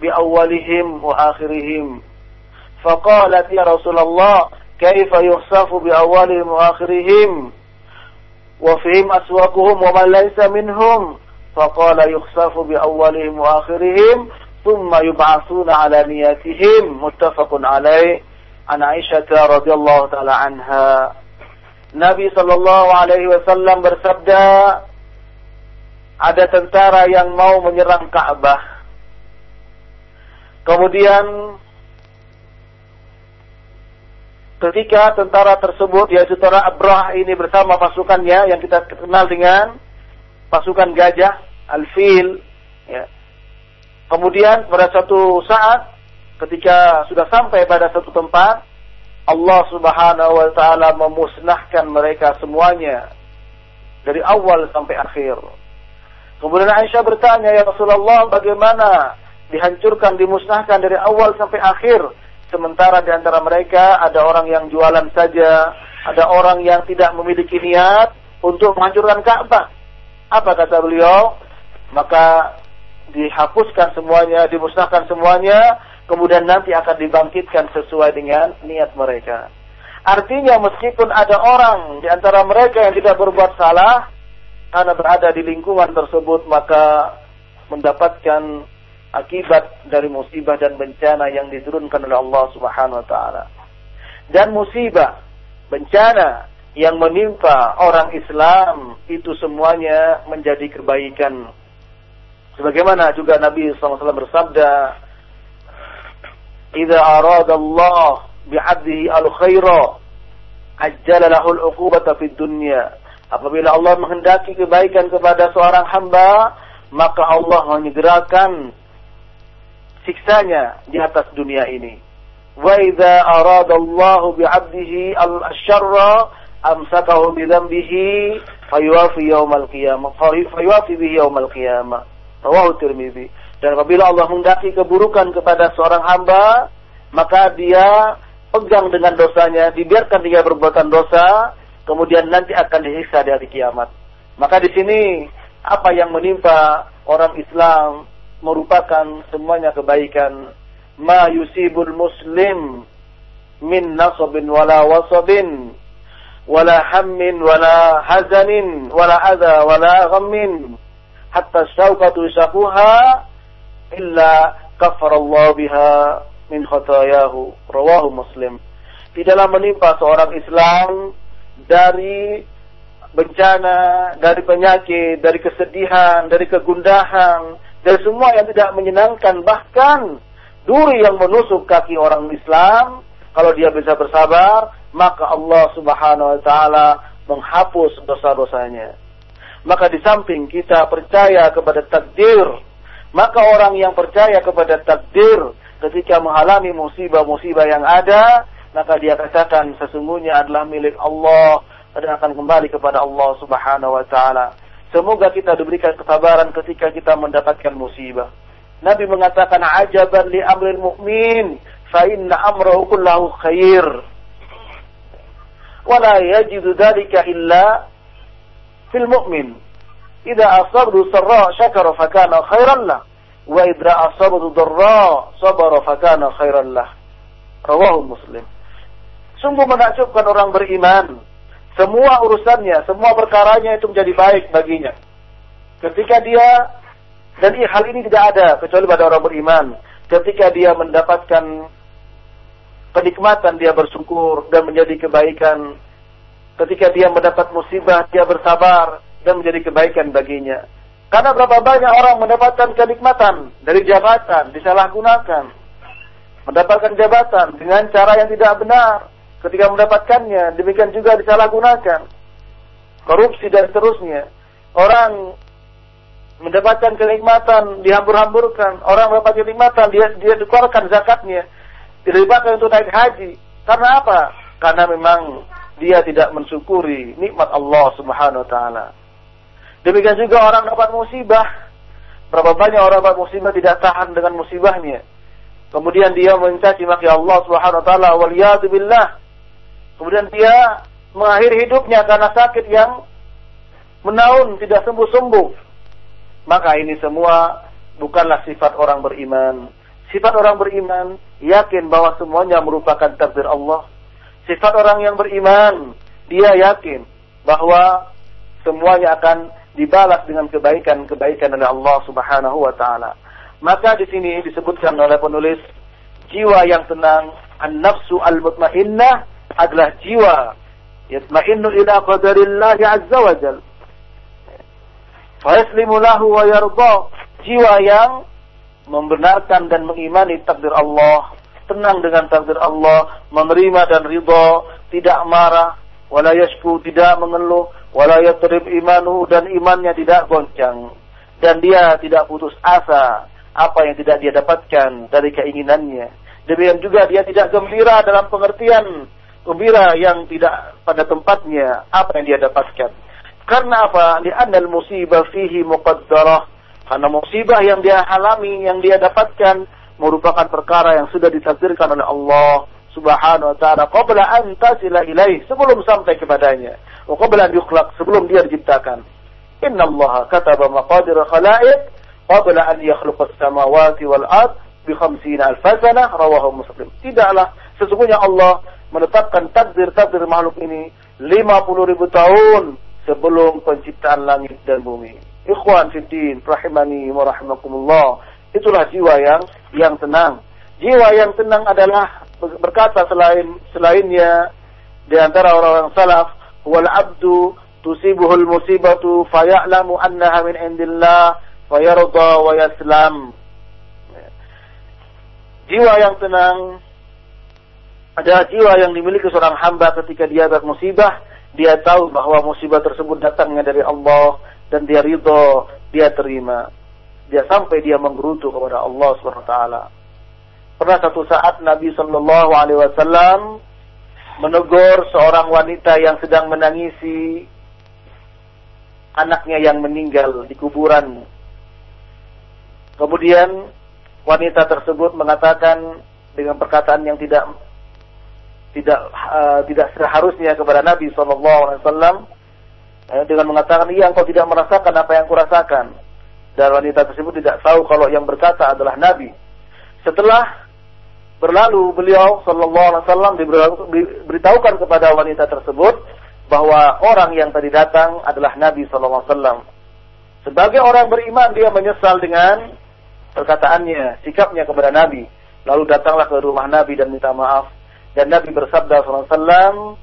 بأولهم وآخرهم فقالت يا رسول الله كيف يخسف بأولهم وآخرهم وفيهم أسواقهم ومن ليس منهم فقال يخسف بأولهم وآخرهم ثم يبعثون على نياتهم متفق عليه عن عائشة رضي الله تعالى عنها Nabi Shallallahu Alaihi Wasallam bersabda, ada tentara yang mau menyerang Ka'bah. Kemudian ketika tentara tersebut yaitu tentara Abrah ini bersama pasukannya yang kita kenal dengan pasukan gajah Al-Fil ya. Kemudian pada satu saat ketika sudah sampai pada satu tempat Allah Subhanahu wa taala memusnahkan mereka semuanya dari awal sampai akhir. Kemudian Aisyah bertanya, "Ya Rasulullah, bagaimana dihancurkan, dimusnahkan dari awal sampai akhir?" Sementara di antara mereka ada orang yang jualan saja, ada orang yang tidak memiliki niat untuk menghancurkan Ka'bah. Apa kata beliau? Maka dihapuskan semuanya, dimusnahkan semuanya, kemudian nanti akan dibangkitkan sesuai dengan niat mereka. Artinya meskipun ada orang di antara mereka yang tidak berbuat salah, karena berada di lingkungan tersebut maka mendapatkan akibat dari musibah dan bencana yang diturunkan oleh Allah Subhanahu wa taala. Dan musibah, bencana yang menimpa orang Islam itu semuanya menjadi kebaikan. Sebagaimana juga Nabi SAW bersabda, "Idza arada Allah bi'abdihi al-khaira, ajjala lahu al-uqubata fid dunya." Apabila Allah menghendaki kebaikan kepada seorang hamba, maka Allah menyegerakan siksanya di atas dunia ini. Wa idza arada Allah bi 'abdihi al-syarra amsakahu bi dhanbihi fayuwafi yaumal qiyamah fayuwafi bihi yaumal qiyamah. Rawahu Tirmizi. Dan apabila Allah menghendaki keburukan kepada seorang hamba, maka dia pegang dengan dosanya, dibiarkan dia berbuatan dosa, kemudian nanti akan disiksa di hari kiamat. Maka di sini apa yang menimpa orang Islam merupakan semuanya kebaikan. Ma yusibul muslim min nasabin wala wasabin wala hammin wala hazanin wala adha wala ghammin. Hatta syauqatu syakuha illa kafarallahu biha min khatayahu. Rawahu muslim. Tidaklah menimpa seorang Islam dari bencana, dari penyakit, dari kesedihan, dari kegundahan, dari semua yang tidak menyenangkan bahkan duri yang menusuk kaki orang Islam kalau dia bisa bersabar maka Allah Subhanahu wa taala menghapus dosa-dosanya. Maka di samping kita percaya kepada takdir maka orang yang percaya kepada takdir ketika mengalami musibah-musibah yang ada maka dia katakan sesungguhnya adalah milik Allah dan akan kembali kepada Allah Subhanahu wa taala Semoga kita diberikan kesabaran ketika kita mendapatkan musibah. Nabi mengatakan ajaban li amril mu'min fa inna amrahu kullahu khair. Wala yajidu dhalika illa fil mu'min. Idza asabtu sarra syakara fakana khairan lah. Wa idza asabtu darra sabara fakana khairan lah. Rawahu Muslim. Sungguh menakjubkan orang beriman semua urusannya, semua perkaranya itu menjadi baik baginya. Ketika dia dan hal ini tidak ada kecuali pada orang beriman. Ketika dia mendapatkan kenikmatan dia bersyukur dan menjadi kebaikan. Ketika dia mendapat musibah dia bersabar dan menjadi kebaikan baginya. Karena berapa banyak orang mendapatkan kenikmatan dari jabatan disalahgunakan. Mendapatkan jabatan dengan cara yang tidak benar ketika mendapatkannya, demikian juga disalahgunakan. Korupsi dan seterusnya. Orang mendapatkan kenikmatan, dihambur-hamburkan. Orang mendapat kenikmatan, dia dia dikeluarkan zakatnya. Dilibatkan untuk naik haji. Karena apa? Karena memang dia tidak mensyukuri nikmat Allah Subhanahu wa taala. Demikian juga orang dapat musibah. Berapa banyak orang dapat musibah tidak tahan dengan musibahnya. Kemudian dia mencaci maki Allah Subhanahu wa taala waliyadu billah. Kemudian dia mengakhiri hidupnya karena sakit yang menaun tidak sembuh-sembuh. Maka ini semua bukanlah sifat orang beriman. Sifat orang beriman yakin bahwa semuanya merupakan takdir Allah. Sifat orang yang beriman, dia yakin bahwa semuanya akan dibalas dengan kebaikan-kebaikan dari Allah Subhanahu wa taala. Maka di sini disebutkan oleh penulis jiwa yang tenang, an-nafsu al-mutmainnah adalah jiwa yatma'innu ila qadarillah azza wa lahu wa yarda. Jiwa yang membenarkan dan mengimani takdir Allah, tenang dengan takdir Allah, menerima dan ridha, tidak marah, wala yashku, tidak mengeluh, wala yatrib imanu dan imannya tidak goncang. Dan dia tidak putus asa apa yang tidak dia dapatkan dari keinginannya. Demikian juga dia tidak gembira dalam pengertian gembira yang tidak pada tempatnya apa yang dia dapatkan. Karena apa? Li'annal musibah fihi muqaddarah. Karena musibah yang dia alami, yang dia dapatkan merupakan perkara yang sudah ditakdirkan oleh Allah Subhanahu wa taala qabla an tasila ilaih sebelum sampai kepadanya. Wa qabla an yukhlaq sebelum dia diciptakan. Inna Allah kataba maqadir khalaiq qabla an yakhluqa as-samawati wal ard bi 50 alf rawahu Muslim. Tidaklah sesungguhnya Allah menetapkan takdir-takdir makhluk ini 50 ribu tahun sebelum penciptaan langit dan bumi. Ikhwan fiddin, rahimani wa rahimakumullah. Itulah jiwa yang yang tenang. Jiwa yang tenang adalah berkata selain selainnya di antara orang-orang salaf, wal abdu tusibuhul musibatu faya'lamu annaha min indillah fayarda wa yaslam. Jiwa yang tenang adalah jiwa yang dimiliki seorang hamba ketika dia bermusibah dia tahu bahwa musibah tersebut datangnya dari Allah dan dia ridho, dia terima. Dia sampai dia menggerutu kepada Allah Subhanahu taala. Pernah satu saat Nabi Shallallahu alaihi wasallam menegur seorang wanita yang sedang menangisi anaknya yang meninggal di kuburan. Kemudian wanita tersebut mengatakan dengan perkataan yang tidak tidak uh, tidak seharusnya kepada Nabi Shallallahu Alaihi Wasallam eh, dengan mengatakan iya engkau tidak merasakan apa yang kurasakan dan wanita tersebut tidak tahu kalau yang berkata adalah Nabi. Setelah berlalu beliau Shallallahu Alaihi Wasallam diberitahukan kepada wanita tersebut bahwa orang yang tadi datang adalah Nabi Shallallahu Alaihi Wasallam. Sebagai orang beriman dia menyesal dengan perkataannya, sikapnya kepada Nabi. Lalu datanglah ke rumah Nabi dan minta maaf. Dan Nabi bersabda SAW,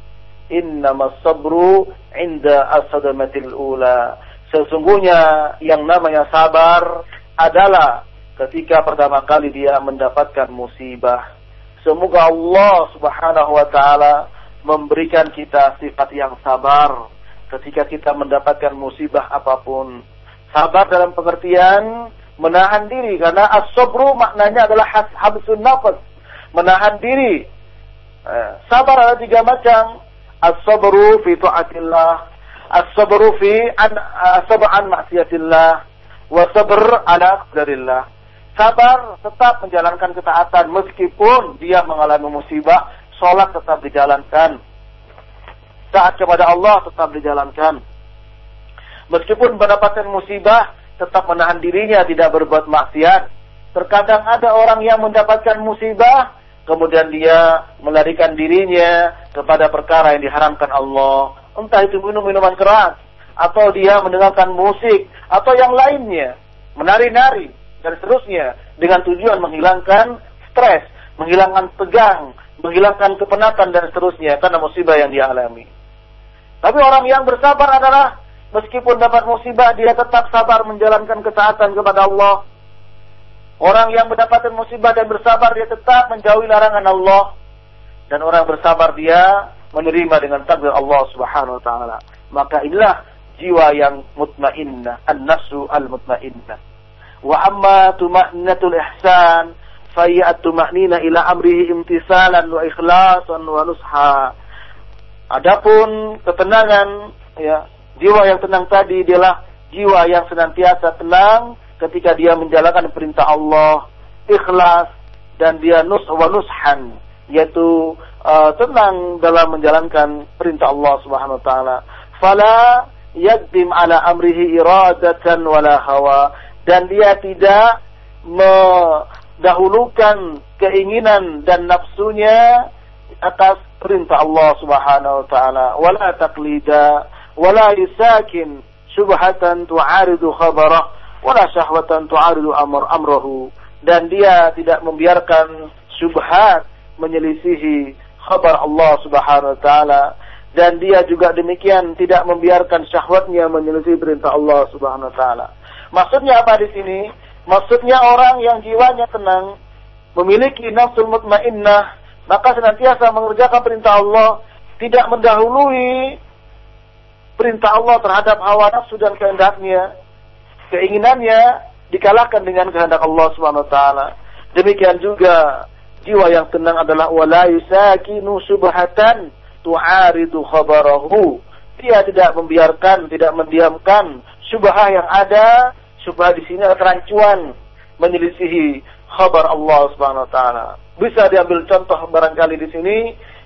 Innama sabru inda asadamatil ula. Sesungguhnya yang namanya sabar adalah ketika pertama kali dia mendapatkan musibah. Semoga Allah subhanahu wa ta'ala memberikan kita sifat yang sabar ketika kita mendapatkan musibah apa pun. Sabar dalam pengertian menahan diri karena as-sabru maknanya adalah habsun nafas, menahan diri sabar ada tiga macam. As-sabru fi ta'atillah, as-sabru fi an as-sabr an maksiatillah, wa sabr ala qadarillah. Sabar tetap menjalankan ketaatan meskipun dia mengalami musibah, sholat tetap dijalankan. Taat kepada Allah tetap dijalankan. Meskipun mendapatkan musibah, tetap menahan dirinya tidak berbuat maksiat. Terkadang ada orang yang mendapatkan musibah, kemudian dia melarikan dirinya kepada perkara yang diharamkan Allah, entah itu minum minuman keras atau dia mendengarkan musik atau yang lainnya, menari-nari dan seterusnya. Dengan tujuan menghilangkan stres, menghilangkan tegang, menghilangkan kepenatan dan seterusnya. Karena musibah yang dia alami. Tapi orang yang bersabar adalah meskipun dapat musibah dia tetap sabar menjalankan ketaatan kepada Allah Orang yang mendapatkan musibah dan bersabar dia tetap menjauhi larangan Allah dan orang bersabar dia menerima dengan takdir Allah Subhanahu wa taala. Maka inilah jiwa yang mutmainnah, an-nafsu al-mutmainnah. Wa amma tuma'ninatul ihsan fahiya at-tuma'nina ila amrihi imtisalan wa ikhlasan wa nusha. Adapun ketenangan ya, jiwa yang tenang tadi adalah jiwa yang senantiasa tenang ketika dia menjalankan perintah Allah ikhlas dan dia nus wa nushan yaitu uh, tenang dalam menjalankan perintah Allah Subhanahu wa taala. Fala yakdim ala amrihi iradatan wala hawa. Dan dia tidak mendahulukan keinginan dan nafsunya atas perintah Allah Subhanahu wa taala. Wala taqlida wala yusakin syubhatan tu'aridu khabarah wala syahwatan tu'aridu amr amrahu dan dia tidak membiarkan syubhat menyelisihi khabar Allah Subhanahu wa taala dan dia juga demikian tidak membiarkan syahwatnya menyelisih perintah Allah Subhanahu wa taala. Maksudnya apa di sini? Maksudnya orang yang jiwanya tenang, memiliki nafsul mutmainnah, maka senantiasa mengerjakan perintah Allah, tidak mendahului perintah Allah terhadap hawa nafsu dan kehendaknya. Keinginannya dikalahkan dengan kehendak Allah Subhanahu wa taala. Demikian juga jiwa yang tenang adalah wala yusakinu subhatan tu'aridu khabarahu. Dia tidak membiarkan, tidak mendiamkan syubhah yang ada. Syubhah di sini adalah kerancuan menyelisihi khabar Allah Subhanahu wa taala. Bisa diambil contoh barangkali di sini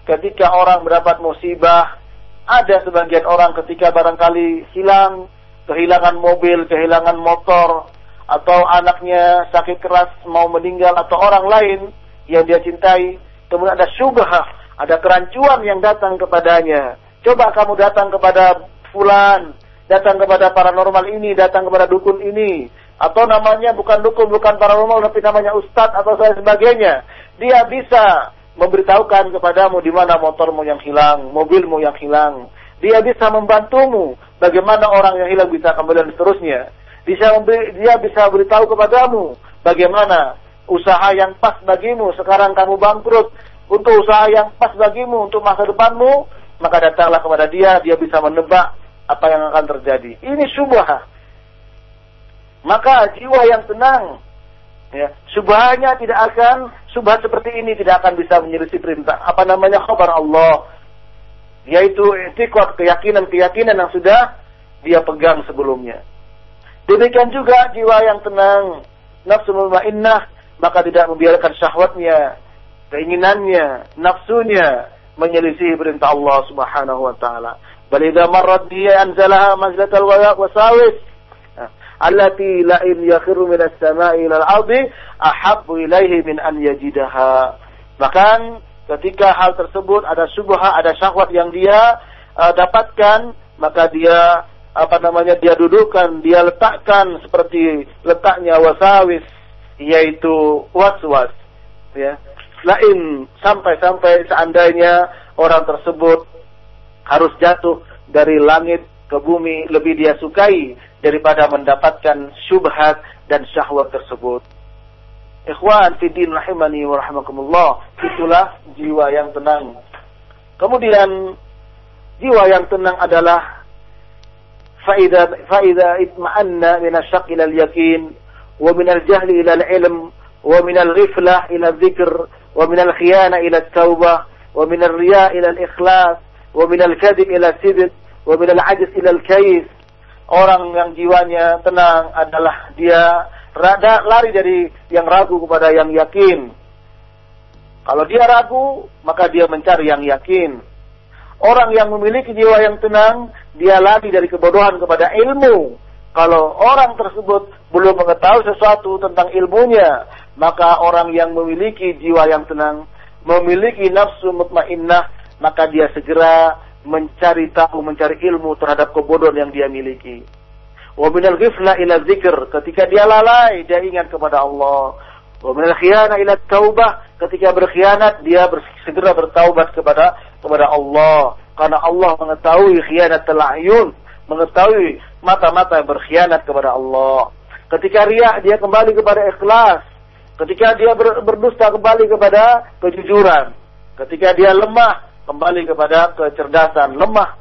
ketika orang mendapat musibah, ada sebagian orang ketika barangkali hilang, kehilangan mobil, kehilangan motor, atau anaknya sakit keras mau meninggal atau orang lain yang dia cintai, kemudian ada syubhah ada kerancuan yang datang kepadanya. Coba kamu datang kepada fulan, datang kepada paranormal ini, datang kepada dukun ini, atau namanya bukan dukun, bukan paranormal, tapi namanya ustadz atau sebagainya. Dia bisa memberitahukan kepadamu di mana motormu yang hilang, mobilmu yang hilang. Dia bisa membantumu bagaimana orang yang hilang bisa kembali dan seterusnya. Memberi, dia bisa beritahu kepadamu bagaimana usaha yang pas bagimu sekarang kamu bangkrut untuk usaha yang pas bagimu untuk masa depanmu, maka datanglah kepada dia, dia bisa menebak apa yang akan terjadi. Ini subah. Maka jiwa yang tenang, ya, subahnya tidak akan, subah seperti ini tidak akan bisa menyelisih perintah. Apa namanya khabar Allah, yaitu etikot keyakinan-keyakinan yang sudah dia pegang sebelumnya. Demikian juga jiwa yang tenang, nafsu mutmainnah, maka tidak membiarkan syahwatnya keinginannya, nafsunya menyelisih perintah Allah Subhanahu wa taala. Bal marrat dia anzalaha manzilatal wasawis allati la in yakhiru min as-sama'i ila al-ardi ahabbu ilaihi min an yajidaha. Bahkan ketika hal tersebut ada subha, ada syahwat yang dia uh, dapatkan, maka dia apa namanya dia dudukkan, dia letakkan seperti letaknya wasawis yaitu waswas ya lain sampai-sampai seandainya orang tersebut harus jatuh dari langit ke bumi lebih dia sukai daripada mendapatkan syubhat dan syahwat tersebut. Ikhwan Fidin Rahimani wa Rahmakumullah Itulah jiwa yang tenang. Kemudian Jiwa yang tenang adalah Fa'idha Fa'idha itma'anna minasyak ilal yakin Wa minal jahli ilal ilm Wa minal ghiflah ilal zikr Wa minal khiyana ilal taubah Wa minal riya ilal ikhlas Wa minal kadib ilal sidid Wa minal ajiz ilal kais Orang yang jiwanya tenang adalah dia rada lari dari yang ragu kepada yang yakin. Kalau dia ragu, maka dia mencari yang yakin. Orang yang memiliki jiwa yang tenang, dia lari dari kebodohan kepada ilmu. Kalau orang tersebut belum mengetahui sesuatu tentang ilmunya, maka orang yang memiliki jiwa yang tenang, memiliki nafsu mutmainnah, maka dia segera mencari tahu, mencari ilmu terhadap kebodohan yang dia miliki. Wa minal ghifla ila zikr, ketika dia lalai, dia ingat kepada Allah. Wa minal khiyana ila taubah, ketika berkhianat, dia segera bertaubat kepada kepada Allah. Karena Allah mengetahui khianat ayun, mengetahui mata-mata yang berkhianat kepada Allah. Ketika riak, dia kembali kepada ikhlas Ketika dia berdusta kembali kepada kejujuran. Ketika dia lemah kembali kepada kecerdasan. Lemah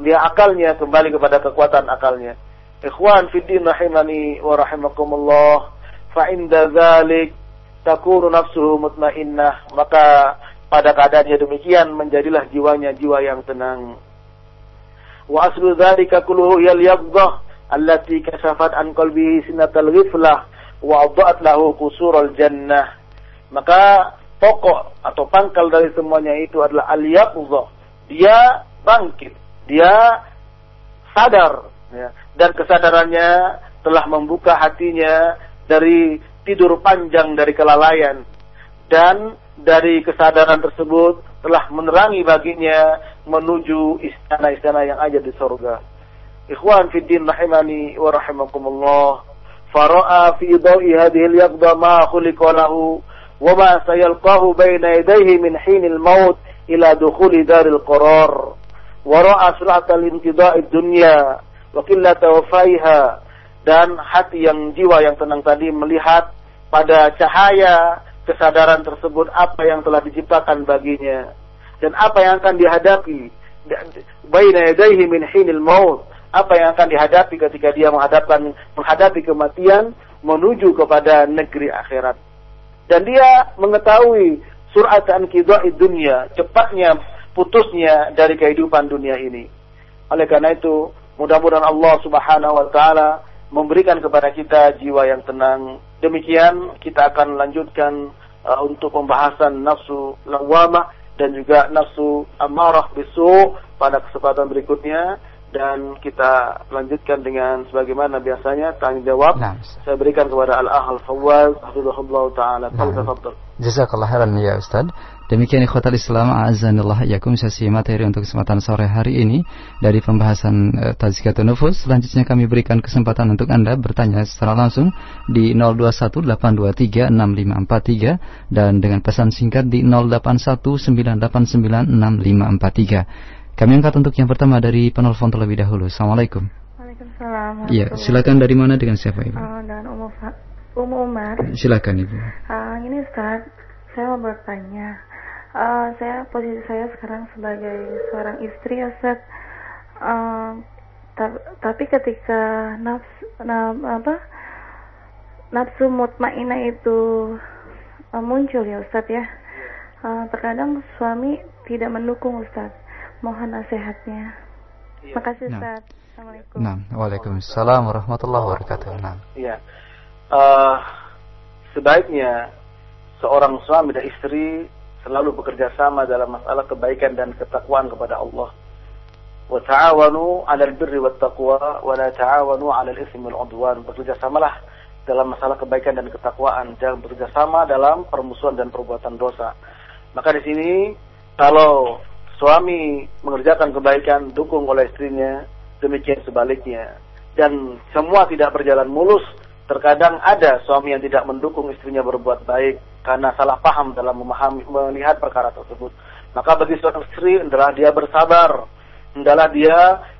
dia akalnya kembali kepada kekuatan akalnya. Ikhwan fiddin rahimani wa rahimakumullah. Fa inda dzalik takunu nafsuhu mutmainnah. Maka pada keadaannya demikian menjadilah jiwanya jiwa yang tenang. Wa aslu dzalika kulluhu yal yaqdah allati kasafat an qalbihi sinatal ghiflah wa lahu qusurul jannah. Maka pokok atau pangkal dari semuanya itu adalah al-yaqzah. Dia bangkit, dia sadar ya. Dan kesadarannya telah membuka hatinya dari tidur panjang dari kelalaian dan dari kesadaran tersebut telah menerangi baginya menuju istana-istana yang ada di surga. Ikhwan fi din rahimani wa rahimakumullah. Fara'a fi dawi hadhihi al-yaqda ma khuliqa lahu wa ma sayalqahu bayna yadayhi min hinil maut ila dukhuli daril qarar. Wa ra'a sur'ata al-inqida'i dunya wa qillata dan hati yang jiwa yang tenang tadi melihat pada cahaya kesadaran tersebut apa yang telah diciptakan baginya. Dan apa yang akan dihadapi baina yadayhi min hinil maut. Apa yang akan dihadapi ketika dia menghadapkan menghadapi kematian menuju kepada negeri akhirat. Dan dia mengetahui suratan qidai dunia cepatnya putusnya dari kehidupan dunia ini. Oleh karena itu mudah-mudahan Allah Subhanahu wa taala memberikan kepada kita jiwa yang tenang Demikian kita akan lanjutkan uh, untuk pembahasan nafsu lawamah dan juga nafsu amarah bisu pada kesempatan berikutnya dan kita lanjutkan dengan sebagaimana biasanya tanya jawab. Nah, Saya berikan kepada Al-Ahal Fawaz, Hafizahullah Ta'ala. Nah. Jazakallah khairan ya Ustaz. Demikian ikhwatal Islam azanillah yakum sesi materi untuk kesempatan sore hari ini dari pembahasan uh, Tazkiyatun Nufus. Selanjutnya kami berikan kesempatan untuk Anda bertanya secara langsung di 0218236543 dan dengan pesan singkat di 0819896543. Kami angkat untuk yang pertama dari penelpon terlebih dahulu. Assalamualaikum. Waalaikumsalam. Iya, silakan dari mana dengan siapa Ibu? Uh, dan Umu Umar. Silakan Ibu. Uh, ini Ustaz, saya mau bertanya uh, saya posisi saya sekarang sebagai seorang istri ya Ustaz. Uh, tapi ketika nafsu na, apa nafsu mutmainah itu uh, muncul ya Ustaz ya. Uh, terkadang suami tidak mendukung Ustaz. Mohon nasihatnya. Ya. makasih nah. Ustaz. Assalamualaikum. Nah, Waalaikumsalam warahmatullahi wabarakatuh. Nah. ya uh, sebaiknya seorang suami dan istri selalu bekerja sama dalam masalah kebaikan dan ketakwaan kepada Allah. Wa ta'awanu 'alal birri wat taqwa wa la ta'awanu 'alal itsmi wal 'udwan. Bekerja samalah dalam masalah kebaikan dan ketakwaan, jangan bekerja sama dalam permusuhan dan perbuatan dosa. Maka di sini kalau suami mengerjakan kebaikan dukung oleh istrinya, demikian sebaliknya. Dan semua tidak berjalan mulus, terkadang ada suami yang tidak mendukung istrinya berbuat baik, karena salah paham dalam memahami melihat perkara tersebut. Maka bagi seorang istri adalah dia bersabar, hendaklah dia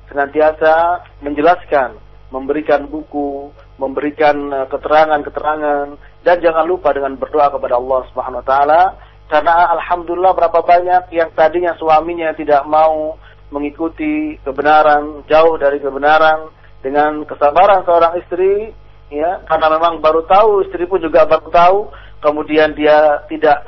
senantiasa menjelaskan, memberikan buku, memberikan eh, keterangan-keterangan dan jangan lupa dengan berdoa kepada Allah Subhanahu wa taala karena alhamdulillah berapa banyak yang tadinya suaminya tidak mau mengikuti kebenaran, jauh dari kebenaran dengan kesabaran seorang istri ya karena memang baru tahu istri pun juga baru tahu kemudian dia tidak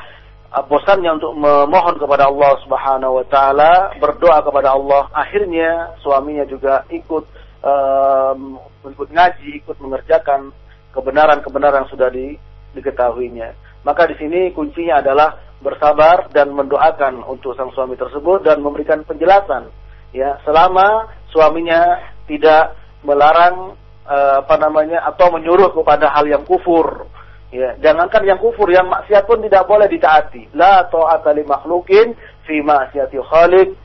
uh, bosannya untuk memohon kepada Allah Subhanahu wa taala, berdoa kepada Allah, akhirnya suaminya juga ikut um, ikut ngaji, ikut mengerjakan kebenaran-kebenaran yang sudah di, diketahuinya. Maka di sini kuncinya adalah bersabar dan mendoakan untuk sang suami tersebut dan memberikan penjelasan ya selama suaminya tidak melarang uh, apa namanya atau menyuruh kepada hal yang kufur Ya, jangankan yang kufur, yang maksiat pun tidak boleh ditaati. La ta'ata li makhlukin fi ma'siyati khaliq.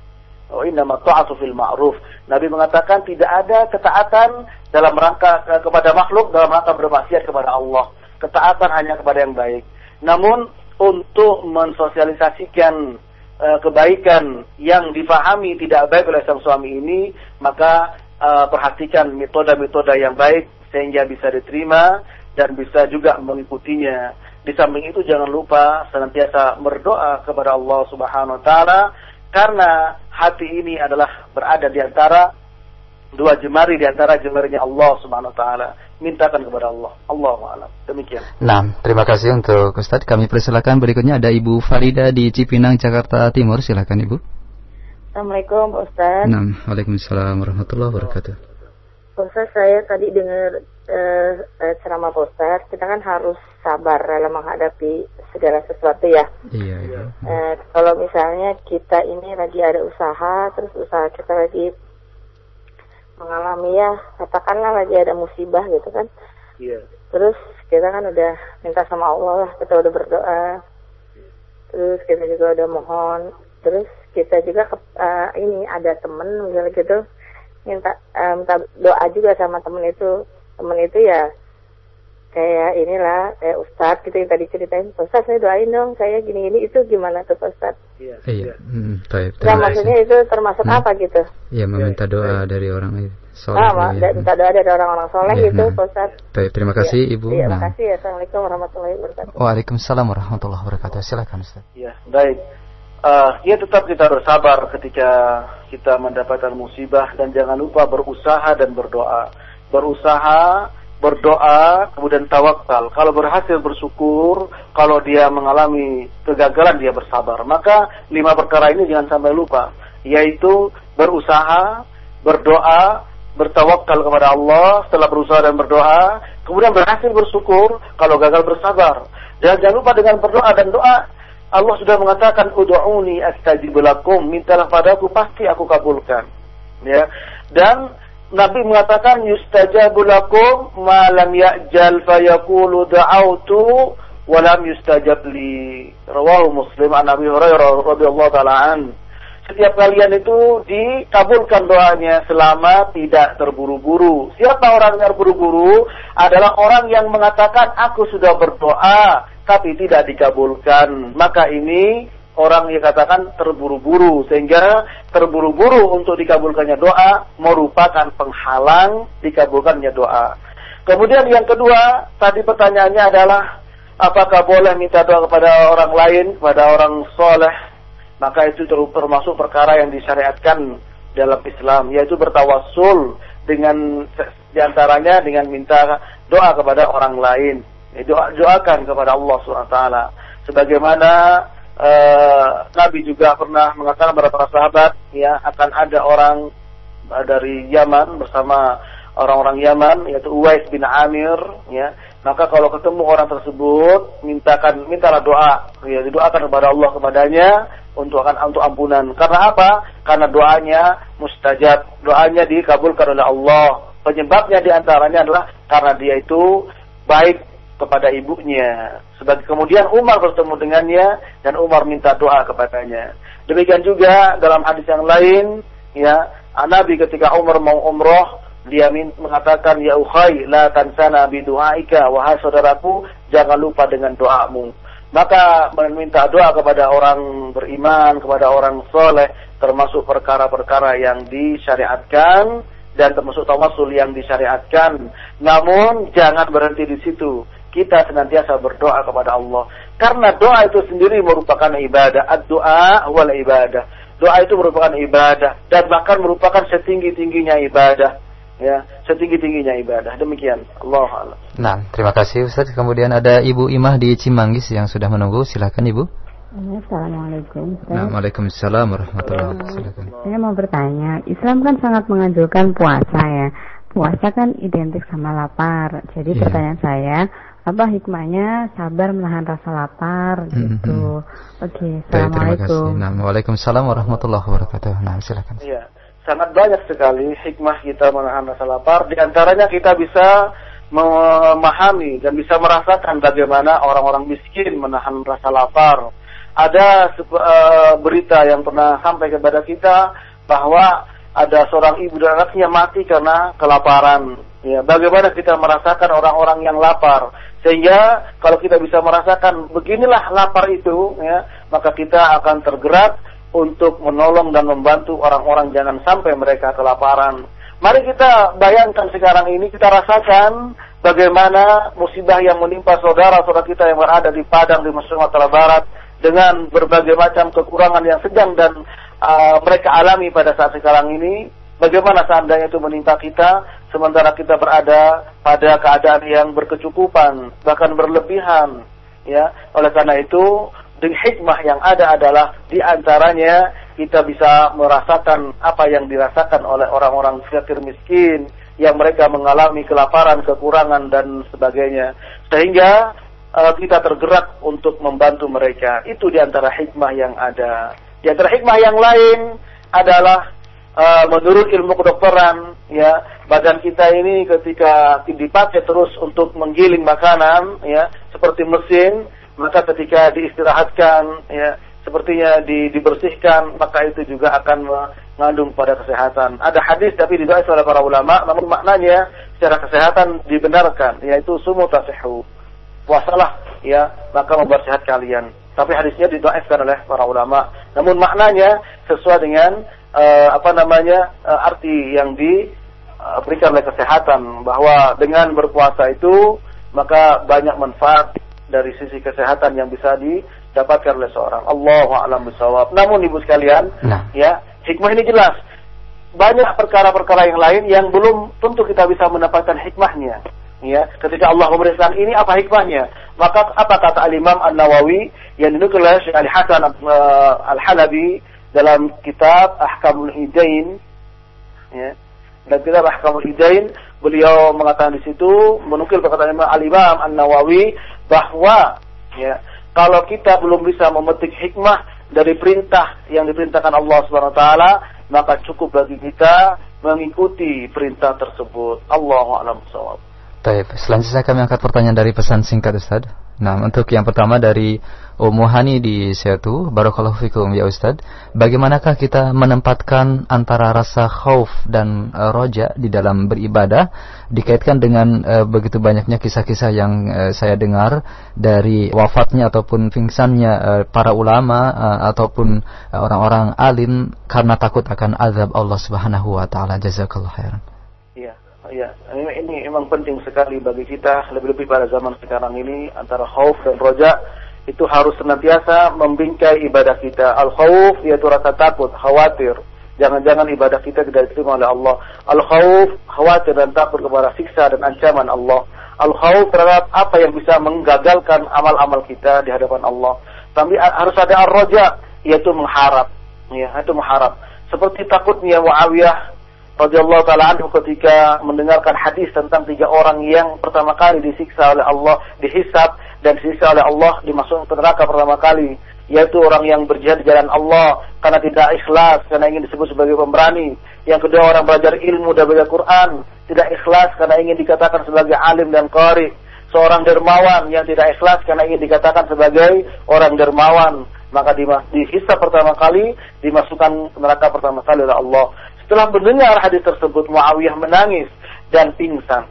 Oh, inna ta'atu fil ma'ruf. Nabi mengatakan tidak ada ketaatan dalam rangka eh, kepada makhluk dalam rangka bermaksiat kepada Allah. Ketaatan hanya kepada yang baik. Namun untuk mensosialisasikan uh, kebaikan yang difahami tidak baik oleh sang suami ini, maka uh, perhatikan metode-metode yang baik sehingga bisa diterima dan bisa juga mengikutinya. Di samping itu jangan lupa senantiasa berdoa kepada Allah Subhanahu wa taala karena hati ini adalah berada di antara dua jemari di antara jemarinya Allah Subhanahu wa taala. Mintakan kepada Allah. Allah a'lam. Demikian. Nah, terima kasih untuk Ustaz. Kami persilakan berikutnya ada Ibu Farida di Cipinang, Jakarta Timur. Silakan Ibu. Assalamualaikum Pak Ustaz. Nah, Waalaikumsalam warahmatullahi wabarakatuh. Ustaz saya tadi dengar uh, ceramah poster kita kan harus sabar dalam menghadapi segala sesuatu ya. Iya, iya. Uh, kalau misalnya kita ini lagi ada usaha, terus usaha kita lagi mengalami ya, katakanlah lagi ada musibah gitu kan. Iya. Terus kita kan udah minta sama Allah lah, kita udah berdoa. Terus kita juga udah mohon. Terus kita juga uh, ini ada temen misalnya gitu minta uh, minta doa juga sama temen itu temen itu ya kayak inilah kayak Ustadz gitu yang tadi ceritain Ustadz saya doain dong saya gini gini itu gimana tuh Ustadz Iya. Iya. Hmm, baik. nah terima maksudnya kasih. itu termasuk Hmm. apa gitu Iya, meminta doa dari orang soleh. ah ma- iya. minta doa dari orang-orang soleh Iya, gitu nah. Ustadz Baik, terima kasih Ibu. iya Nah. makasih ya Assalamualaikum warahmatullahi wabarakatuh Waalaikumsalam warahmatullahi wabarakatuh. Silakan Ustaz. Ya, baik. Eh, ya tetap kita bersabar ketika kita mendapatkan musibah dan jangan lupa berusaha dan berdoa. Berusaha, berdoa, kemudian tawakal. Kalau berhasil bersyukur, kalau dia mengalami kegagalan dia bersabar. Maka lima perkara ini jangan sampai lupa, yaitu berusaha, berdoa, bertawakal kepada Allah setelah berusaha dan berdoa, kemudian berhasil bersyukur, kalau gagal bersabar. Dan jangan lupa dengan berdoa dan doa Allah sudah mengatakan ud'uni astajib lakum, mintalah padaku pasti aku kabulkan. Ya. Dan Nabi mengatakan yustajabu lakum ma lam ya'jal fayaqulu da'autu wa lam yustajab li. Rawahu Muslim an Abi Hurairah radhiyallahu taala an. Setiap kalian itu dikabulkan doanya selama tidak terburu-buru. Siapa orang yang terburu-buru? Adalah orang yang mengatakan aku sudah berdoa tapi tidak dikabulkan. Maka ini orang yang katakan terburu-buru sehingga terburu-buru untuk dikabulkannya doa merupakan penghalang dikabulkannya doa. Kemudian yang kedua, tadi pertanyaannya adalah apakah boleh minta doa kepada orang lain, kepada orang soleh? Maka itu termasuk perkara yang disyariatkan dalam Islam, yaitu bertawassul dengan di antaranya dengan minta doa kepada orang lain. Doa, doakan kepada Allah SWT. Sebagaimana eh, Nabi juga pernah mengatakan kepada para sahabat, ya akan ada orang eh, dari Yaman bersama orang-orang Yaman yaitu Uwais bin Amir ya maka kalau ketemu orang tersebut mintakan mintalah doa ya didoakan kepada Allah kepadanya untuk akan untuk ampunan. Karena apa? Karena doanya mustajab. Doanya dikabulkan oleh Allah. Penyebabnya di antaranya adalah karena dia itu baik kepada ibunya. Sebagai kemudian Umar bertemu dengannya dan Umar minta doa kepadanya. Demikian juga dalam hadis yang lain ya Nabi ketika Umar mau umroh dia mengatakan ya ukhay la tansana du'aika. Wahai saudaraku jangan lupa dengan doamu maka meminta doa kepada orang beriman kepada orang soleh termasuk perkara-perkara yang disyariatkan dan termasuk tawasul yang disyariatkan. Namun jangan berhenti di situ. Kita senantiasa berdoa kepada Allah. Karena doa itu sendiri merupakan ibadah. Ad-doa wal ibadah. Doa itu merupakan ibadah dan bahkan merupakan setinggi-tingginya ibadah ya setinggi-tingginya ibadah demikian Allah alam Nah, terima kasih Ustaz. Kemudian ada Ibu Imah di Cimanggis yang sudah menunggu. Silakan Ibu. Assalamualaikum. Nah, Waalaikumsalam warahmatullahi wabarakatuh. Saya mau bertanya, Islam kan sangat menganjurkan puasa ya. Puasa kan identik sama lapar. Jadi Iya. pertanyaan saya, apa hikmahnya sabar menahan rasa lapar gitu. Oke, Baik, terima kasih. Assalamualaikum. Nah, Waalaikumsalam warahmatullahi wabarakatuh. Nah, silakan. Iya, sangat banyak sekali hikmah kita menahan rasa lapar. Di antaranya kita bisa memahami dan bisa merasakan bagaimana orang-orang miskin menahan rasa lapar. Ada eh, berita yang pernah sampai kepada kita bahwa ada seorang ibu dan anaknya mati karena kelaparan. Ya, bagaimana kita merasakan orang-orang yang lapar? Sehingga kalau kita bisa merasakan beginilah lapar itu, ya, maka kita akan tergerak untuk menolong dan membantu orang-orang jangan sampai mereka kelaparan. Mari kita bayangkan sekarang ini kita rasakan bagaimana musibah yang menimpa saudara-saudara kita yang berada di Padang di Sumatera Barat dengan berbagai macam kekurangan yang sedang dan uh, mereka alami pada saat sekarang ini. Bagaimana seandainya itu menimpa kita sementara kita berada pada keadaan yang berkecukupan bahkan berlebihan ya oleh karena itu di hikmah yang ada adalah di antaranya kita bisa merasakan apa yang dirasakan oleh orang-orang fakir miskin yang mereka mengalami kelaparan, kekurangan dan sebagainya. Sehingga uh, kita tergerak untuk membantu mereka. Itu di antara hikmah yang ada. Di antara hikmah yang lain adalah uh, menurut ilmu kedokteran, ya badan kita ini ketika dipakai terus untuk menggiling makanan, ya seperti mesin, maka ketika diistirahatkan, ya sepertinya di, dibersihkan, maka itu juga akan mengandung pada kesehatan. Ada hadis tapi dibahas oleh para ulama, namun maknanya secara kesehatan dibenarkan, yaitu sumu tasihu puasalah ya maka membuat sehat kalian. Tapi hadisnya didoakan oleh para ulama. Namun maknanya sesuai dengan uh, apa namanya uh, arti yang diberikan oleh kesehatan bahwa dengan berpuasa itu maka banyak manfaat dari sisi kesehatan yang bisa didapatkan oleh seorang. Allah a'lam bishawab. Namun ibu sekalian, nah. ya hikmah ini jelas. Banyak perkara-perkara yang lain yang belum tentu kita bisa mendapatkan hikmahnya ya ketika Allah memerintahkan ini apa hikmahnya maka apa kata Al Imam An Nawawi yang dinukil oleh Syekh Al Hasan uh, Al Halabi dalam kitab Ahkamul Hidain ya dan kitab Ahkamul Hidain beliau mengatakan di situ menukil perkataan Al Imam An Nawawi bahwa ya kalau kita belum bisa memetik hikmah dari perintah yang diperintahkan Allah Subhanahu wa taala maka cukup bagi kita mengikuti perintah tersebut. Allahu a'lam bishawab. Baik, selanjutnya kami angkat pertanyaan dari pesan singkat Ustaz. Nah, untuk yang pertama dari Ummu di Seatu, Barakallahu Fikum ya Ustaz. Bagaimanakah kita menempatkan antara rasa khauf dan uh, roja di dalam beribadah dikaitkan dengan uh, begitu banyaknya kisah-kisah yang uh, saya dengar dari wafatnya ataupun pingsannya uh, para ulama uh, ataupun orang-orang alim karena takut akan azab Allah Subhanahu wa taala. Jazakallahu khairan. Ya, ini, ini memang penting sekali bagi kita lebih-lebih pada zaman sekarang ini antara khauf dan roja itu harus senantiasa membingkai ibadah kita. Al khauf yaitu rasa takut, khawatir. Jangan-jangan ibadah kita tidak diterima oleh Allah. Al khauf khawatir dan takut kepada siksa dan ancaman Allah. Al khauf terhadap apa yang bisa menggagalkan amal-amal kita di hadapan Allah. Tapi harus ada al roja yaitu mengharap. Ya, itu mengharap. Seperti takutnya Muawiyah radhiyallahu taala anhu ketika mendengarkan hadis tentang tiga orang yang pertama kali disiksa oleh Allah, dihisap dan disiksa oleh Allah dimasukkan ke neraka pertama kali, yaitu orang yang berjihad di jalan Allah karena tidak ikhlas karena ingin disebut sebagai pemberani. Yang kedua orang belajar ilmu dan belajar Quran, tidak ikhlas karena ingin dikatakan sebagai alim dan qari. Seorang dermawan yang tidak ikhlas karena ingin dikatakan sebagai orang dermawan, maka dihisap pertama kali dimasukkan neraka pertama kali oleh Allah. Setelah mendengar hadis tersebut, Muawiyah menangis dan pingsan.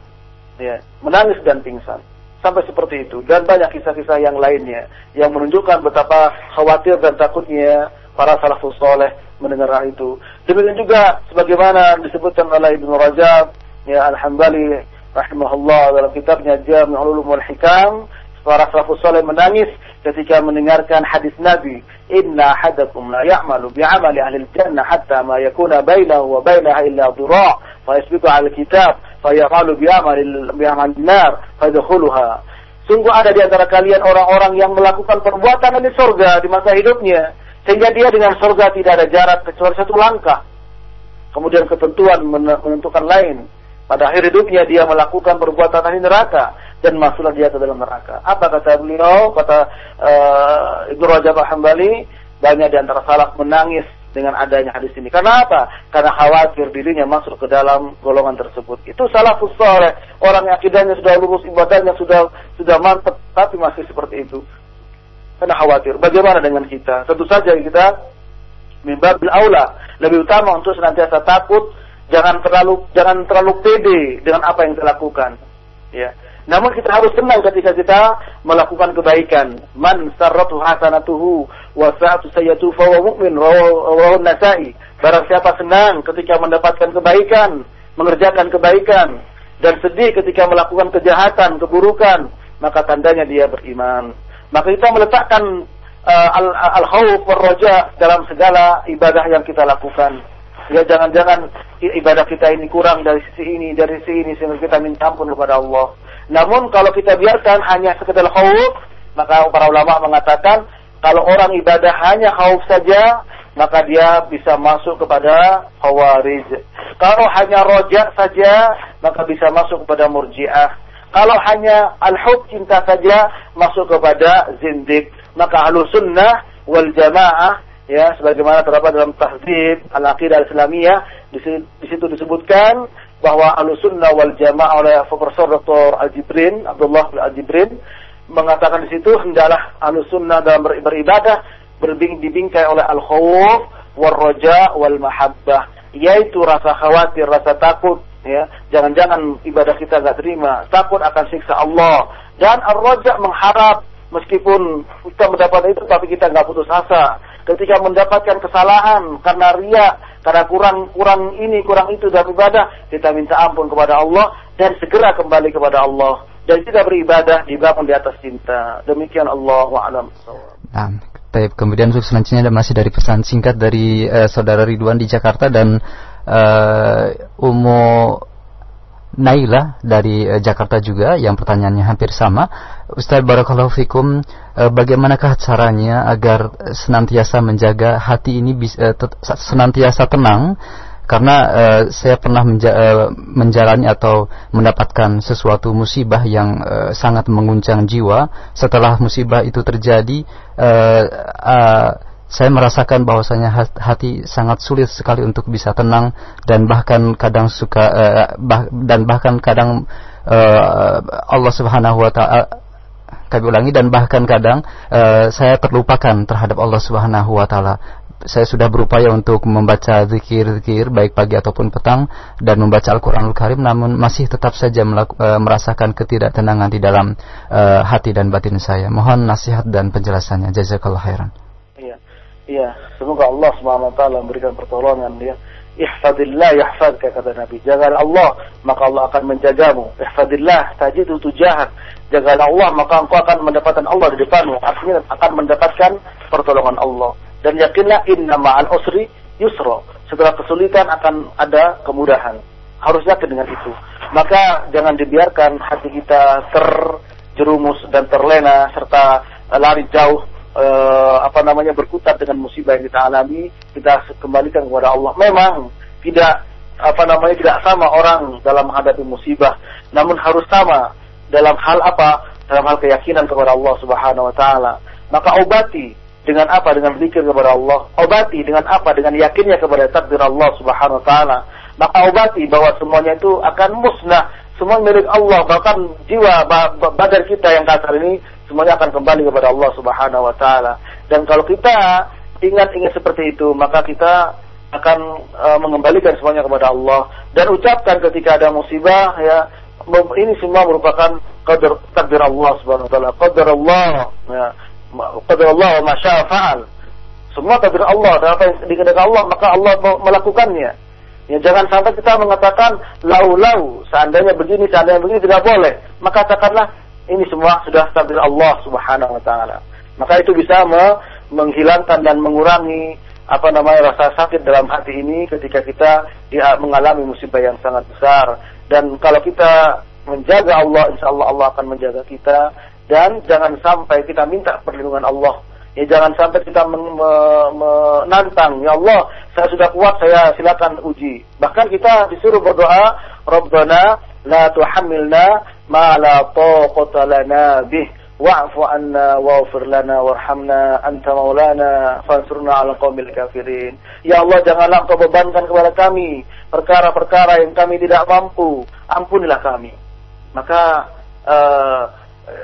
Ya, menangis dan pingsan. Sampai seperti itu. Dan banyak kisah-kisah yang lainnya. Yang menunjukkan betapa khawatir dan takutnya para salafus soleh mendengar itu. Demikian juga sebagaimana disebutkan oleh Ibnu Rajab, ya Al-Hambali rahimahullah dalam kitabnya Jami'ul Ulum wal Hikam, para salafus soleh menangis ketika mendengarkan hadis Nabi, "Inna hadakum la ya'malu bi'amali ahli jannah hatta ma yakuna bainahu wa bainaha illa dhira' fa yasbiqu al-kitab fa ya'malu bi'amali bi'amali nar fa yadkhuluha." Sungguh ada di antara kalian orang-orang yang melakukan perbuatan di surga di masa hidupnya sehingga dia dengan surga tidak ada jarak kecuali satu langkah. Kemudian ketentuan menentukan lain. Pada akhir hidupnya dia melakukan perbuatan di neraka dan masuklah dia ke dalam neraka. Apa kata beliau? Kata uh, Ibnu Rajab Hambali, banyak di antara salaf menangis dengan adanya hadis ini. Karena apa? Karena khawatir dirinya masuk ke dalam golongan tersebut. Itu salafus soleh. Orang yang akidahnya sudah lurus, ibadahnya sudah sudah mantap, tapi masih seperti itu. Karena khawatir. Bagaimana dengan kita? Tentu saja kita mimbar bil aula. Lebih utama untuk senantiasa takut, jangan terlalu jangan terlalu pede dengan apa yang kita lakukan. Ya. Namun kita harus senang ketika kita melakukan kebaikan. Man sarratu hasanatuhu wa sa'atu sayyatu fa wa mu'min rawahu nasai. Barang siapa senang ketika mendapatkan kebaikan, mengerjakan kebaikan dan sedih ketika melakukan kejahatan, keburukan, maka tandanya dia beriman. Maka kita meletakkan uh, al-khawf al raja dalam segala ibadah yang kita lakukan. Ya jangan-jangan ibadah kita ini kurang dari sisi ini, dari sisi ini sehingga kita minta ampun kepada Allah. Namun kalau kita biarkan hanya sekedar khauf, maka para ulama mengatakan kalau orang ibadah hanya khauf saja, maka dia bisa masuk kepada khawarij. Kalau hanya rojak saja, maka bisa masuk kepada murjiah. Kalau hanya al-hub cinta saja, masuk kepada zindik. Maka ahlu sunnah wal jamaah ya sebagaimana terdapat dalam tahzib al-aqidah al-islamiyah di, di situ disebutkan bahwa al-sunnah wal jamaah oleh Profesor Dr. Al-Jibrin Abdullah Al-Jibrin mengatakan di situ hendaklah al-sunnah dalam beribadah berbing dibingkai oleh al-khawf wal raja wal mahabbah yaitu rasa khawatir, rasa takut ya jangan-jangan ibadah kita nggak terima takut akan siksa Allah dan ar-raja mengharap meskipun kita mendapat itu tapi kita nggak putus asa ketika mendapatkan kesalahan karena ria, karena kurang kurang ini, kurang itu dalam ibadah, kita minta ampun kepada Allah dan segera kembali kepada Allah dan kita beribadah dibangun di atas cinta. Demikian Allah wa alam. Nah, kemudian untuk selanjutnya ada masih dari pesan singkat dari uh, saudara Ridwan di Jakarta dan uh, Umo Naila dari uh, Jakarta juga yang pertanyaannya hampir sama. Ustaz Barakallahu Fikum, uh, bagaimanakah caranya agar senantiasa menjaga hati ini uh, senantiasa tenang karena uh, saya pernah menja uh, menjalani atau mendapatkan sesuatu musibah yang uh, sangat menguncang jiwa setelah musibah itu terjadi uh, uh, saya merasakan bahwasanya hati sangat sulit sekali untuk bisa tenang dan bahkan kadang suka uh, bah, dan bahkan kadang uh, Allah Subhanahu wa taala kami ulangi dan bahkan kadang uh, saya terlupakan terhadap Allah Subhanahu wa taala. Saya sudah berupaya untuk membaca zikir-zikir baik pagi ataupun petang dan membaca Al-Qur'anul Karim namun masih tetap saja uh, merasakan ketidaktenangan di dalam uh, hati dan batin saya. Mohon nasihat dan penjelasannya. Jazakallahu khairan. Ya, semoga Allah taala memberikan pertolongan ya. Ihfadillah yahfadka kata Nabi. Jaga Allah, maka Allah akan menjagamu. Ihfadillah tajidu tujahak. Jaga Allah, maka engkau akan mendapatkan Allah di depanmu. Artinya akan mendapatkan pertolongan Allah. Dan yakinlah inna ma'al usri yusra. Setelah kesulitan akan ada kemudahan. Harus yakin dengan itu. Maka jangan dibiarkan hati kita terjerumus dan terlena serta lari jauh uh, apa namanya berkutat dengan musibah yang kita alami, kita kembalikan kepada Allah. Memang tidak apa namanya tidak sama orang dalam menghadapi musibah, namun harus sama dalam hal apa? Dalam hal keyakinan kepada Allah Subhanahu wa taala. Maka obati dengan apa? Dengan zikir kepada Allah. Obati dengan apa? Dengan yakinnya kepada takdir Allah Subhanahu wa taala. Maka obati bahwa semuanya itu akan musnah, semua milik Allah, bahkan jiwa badan kita yang kasar ini semuanya akan kembali kepada Allah Subhanahu wa taala. Dan kalau kita ingat-ingat seperti itu, maka kita akan uh, mengembalikan semuanya kepada Allah dan ucapkan ketika ada musibah ya ini semua merupakan qadar takdir Allah Subhanahu wa taala. Qadar Allah ya qadar Allah wa fa'al. Semua takdir Allah dan apa yang dikehendaki Allah maka Allah melakukannya. Ya jangan sampai kita mengatakan lau-lau seandainya begini seandainya begini tidak boleh. Maka katakanlah ini semua sudah takdir Allah Subhanahu wa taala. Maka itu bisa me menghilangkan dan mengurangi apa namanya rasa sakit dalam hati ini ketika kita dia mengalami musibah yang sangat besar. Dan kalau kita menjaga Allah insya Allah Allah akan menjaga kita. Dan jangan sampai kita minta perlindungan Allah. Ya jangan sampai kita menantang ya Allah saya sudah kuat saya silakan uji. Bahkan kita disuruh berdoa Rabbana la tuhammilna ما لا طاقة لنا به واعف عنا واغفر لنا وارحمنا أنت مولانا فانsurna على القوم الكافرين Ya Allah janganlah engkau bebankan kepada kami perkara-perkara yang kami tidak mampu ampunilah kami maka uh,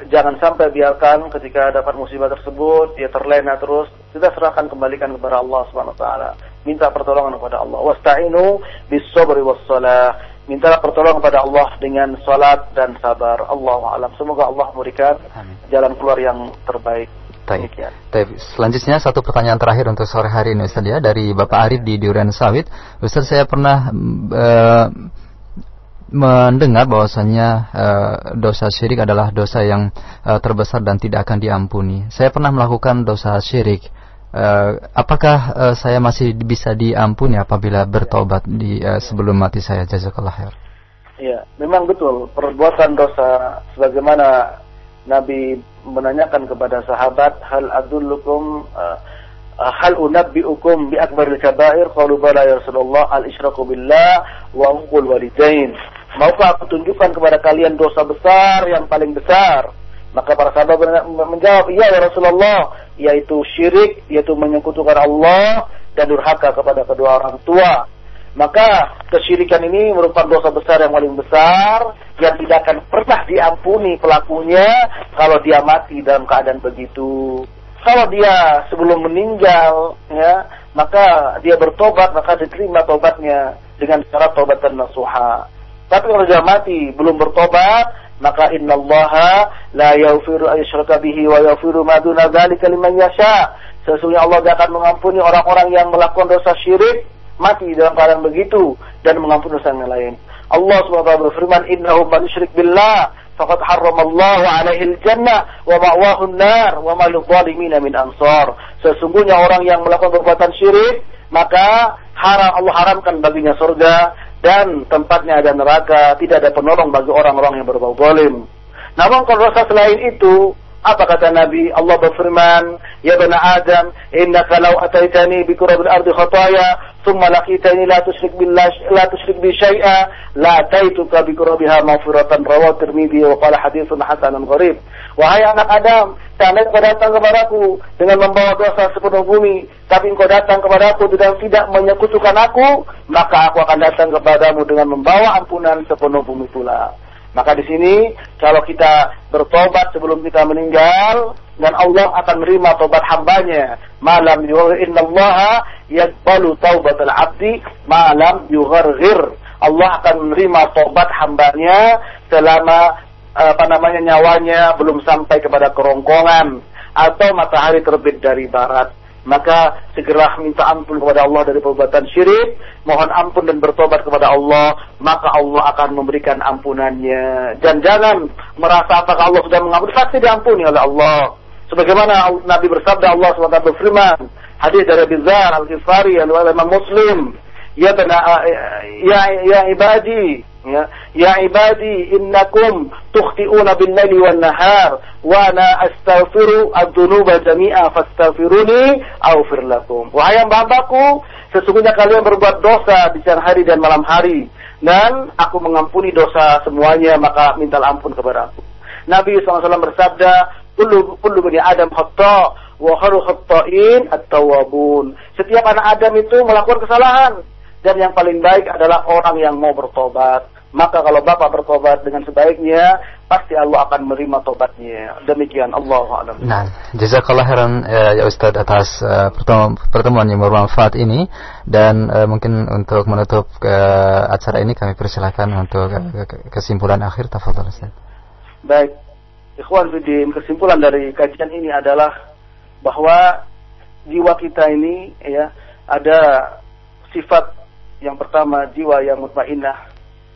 jangan sampai biarkan ketika dapat musibah tersebut dia terlena terus kita serahkan kembalikan kepada Allah Subhanahu wa taala minta pertolongan kepada Allah wasta'inu bis sabri was salah mintalah pertolongan kepada Allah dengan salat dan sabar. Allah alam. Semoga Allah memberikan jalan keluar yang terbaik. Baik. Baik. Selanjutnya satu pertanyaan terakhir untuk sore hari ini Ustaz ya dari Bapak Arif di Duren Sawit. Ustaz saya pernah uh, mendengar bahwasanya uh, dosa syirik adalah dosa yang uh, terbesar dan tidak akan diampuni. Saya pernah melakukan dosa syirik Uh, apakah uh, saya masih bisa diampuni apabila bertobat di uh, sebelum mati saya? Jazakallah khair. Iya, memang betul. Perbuatan dosa sebagaimana Nabi menanyakan kepada sahabat hal adullukum uh, hal unabbi'ukum bi akbaril kabair? Qalu bala ya Rasulullah al isyraku billah wa uqul walidain. Maukah aku tunjukkan kepada kalian dosa besar yang paling besar maka para sahabat menjawab iya ya Rasulullah yaitu syirik yaitu menyekutukan Allah dan durhaka kepada kedua orang tua. Maka kesyirikan ini merupakan dosa besar yang paling besar yang tidak akan pernah diampuni pelakunya kalau dia mati dalam keadaan begitu. Kalau dia sebelum meninggal ya maka dia bertobat maka diterima tobatnya dengan cara tobat dan nasuha tapi kalau dia mati belum bertobat maka innallaha la yaghfiru ayyushraka bihi wa yaghfiru ma duna dzalika liman yasha. Sesungguhnya Allah tidak akan mengampuni orang-orang yang melakukan dosa syirik mati dalam keadaan begitu dan mengampuni dosa yang lain. Allah SWT berfirman innahu man yusyrik billah faqad harramallahu alaihi jannah wa ma'wahu nar wa ma lidh-dhalimin min ansar. Sesungguhnya orang yang melakukan perbuatan syirik, maka haram Allah haramkan baginya surga dan tempatnya ada neraka, tidak ada penolong bagi orang-orang yang berbuat zalim. Namun kalau dosa selain itu, apa kata Nabi? Allah berfirman, Ya bani Adam, innaka law ataitani bi kurabil ardi khataya, thumma laqitani la tusyrik billah la tusyrik bi syai'a, la ataituka bi kurabiha maghfiratan rawahu Tirmidzi wa qala haditsun hasanun gharib. Wahai anak Adam, seandainya engkau datang kepadaku dengan membawa dosa sepenuh bumi, tapi engkau datang kepadaku dengan tidak menyekutukan aku, maka aku akan datang kepadamu dengan membawa ampunan sepenuh bumi pula. Maka di sini kalau kita bertobat sebelum kita meninggal dan Allah akan menerima tobat hambanya. Malam innallaha yaqbalu taubatal abdi malam yugharghir Allah akan menerima tobat hambanya selama apa namanya nyawanya belum sampai kepada kerongkongan atau matahari terbit dari barat maka segera minta ampun kepada Allah dari perbuatan syirik, mohon ampun dan bertobat kepada Allah, maka Allah akan memberikan ampunannya. Dan jangan merasa apakah Allah sudah mengampuni, pasti diampuni oleh Allah. Sebagaimana Nabi bersabda Allah SWT berfirman, hadis dari Bizar Al-Ghifari yang Imam Muslim, ya ya ya ibadi ya ya ibadi innakum tukhti'una bil laili wan nahar wa ana astaghfiru ad-dunuba jami'a fastaghfiruni aghfir lakum. Wahai hamba-hambaku sesungguhnya kalian berbuat dosa di siang hari dan malam hari dan aku mengampuni dosa semuanya maka minta ampun kepada aku. Nabi SAW bersabda kullu kullu bani adam khata wa kharu khata'in at-tawwabun. Setiap anak Adam itu melakukan kesalahan dan yang paling baik adalah orang yang mau bertobat. Maka kalau Bapak bertobat dengan sebaiknya, pasti Allah akan menerima tobatnya. Demikian Allah alam. Nah, jazakallah khairan ya Ustaz atas uh, pertemuan yang bermanfaat ini dan uh, mungkin untuk menutup uh, acara ini kami persilahkan untuk uh, kesimpulan akhir tafadhol Ustaz. Baik. Ikhwan Fidin, kesimpulan dari kajian ini adalah bahwa jiwa kita ini ya ada sifat yang pertama jiwa yang mutmainnah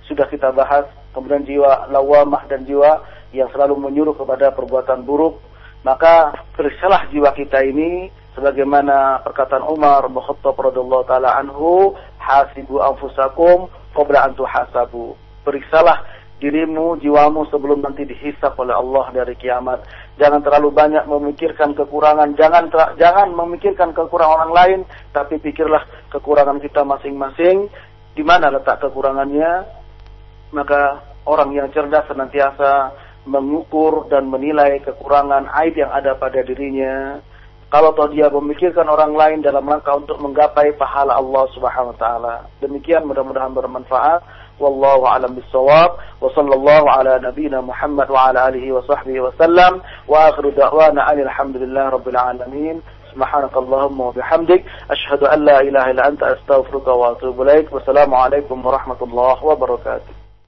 sudah kita bahas, kemudian jiwa lawamah dan jiwa yang selalu menyuruh kepada perbuatan buruk. Maka periksalah jiwa kita ini sebagaimana perkataan Umar bin Khattab radhiyallahu taala anhu, hasibu anfusakum qabla an tuhasabu. Periksalah dirimu, jiwamu sebelum nanti dihisap oleh Allah dari kiamat. Jangan terlalu banyak memikirkan kekurangan, jangan jangan memikirkan kekurangan orang lain, tapi pikirlah kekurangan kita masing-masing, di mana letak kekurangannya maka orang yang cerdas senantiasa mengukur dan menilai kekurangan aib yang ada pada dirinya. Kalau toh dia memikirkan orang lain dalam rangka untuk menggapai pahala Allah Subhanahu wa taala. Demikian mudah-mudahan bermanfaat. Wallahu alam bissawab. wa sallallahu ala nabiyyina Muhammad wa ala alihi wa sahbihi wa sallam. Wa akhiru da'wana alhamdulillahi rabbil alamin. Subhanakallahumma wa bihamdik. Asyhadu an la ilaha illa anta astaghfiruka wa atubu ilaik. Wassalamu alaikum warahmatullahi wabarakatuh.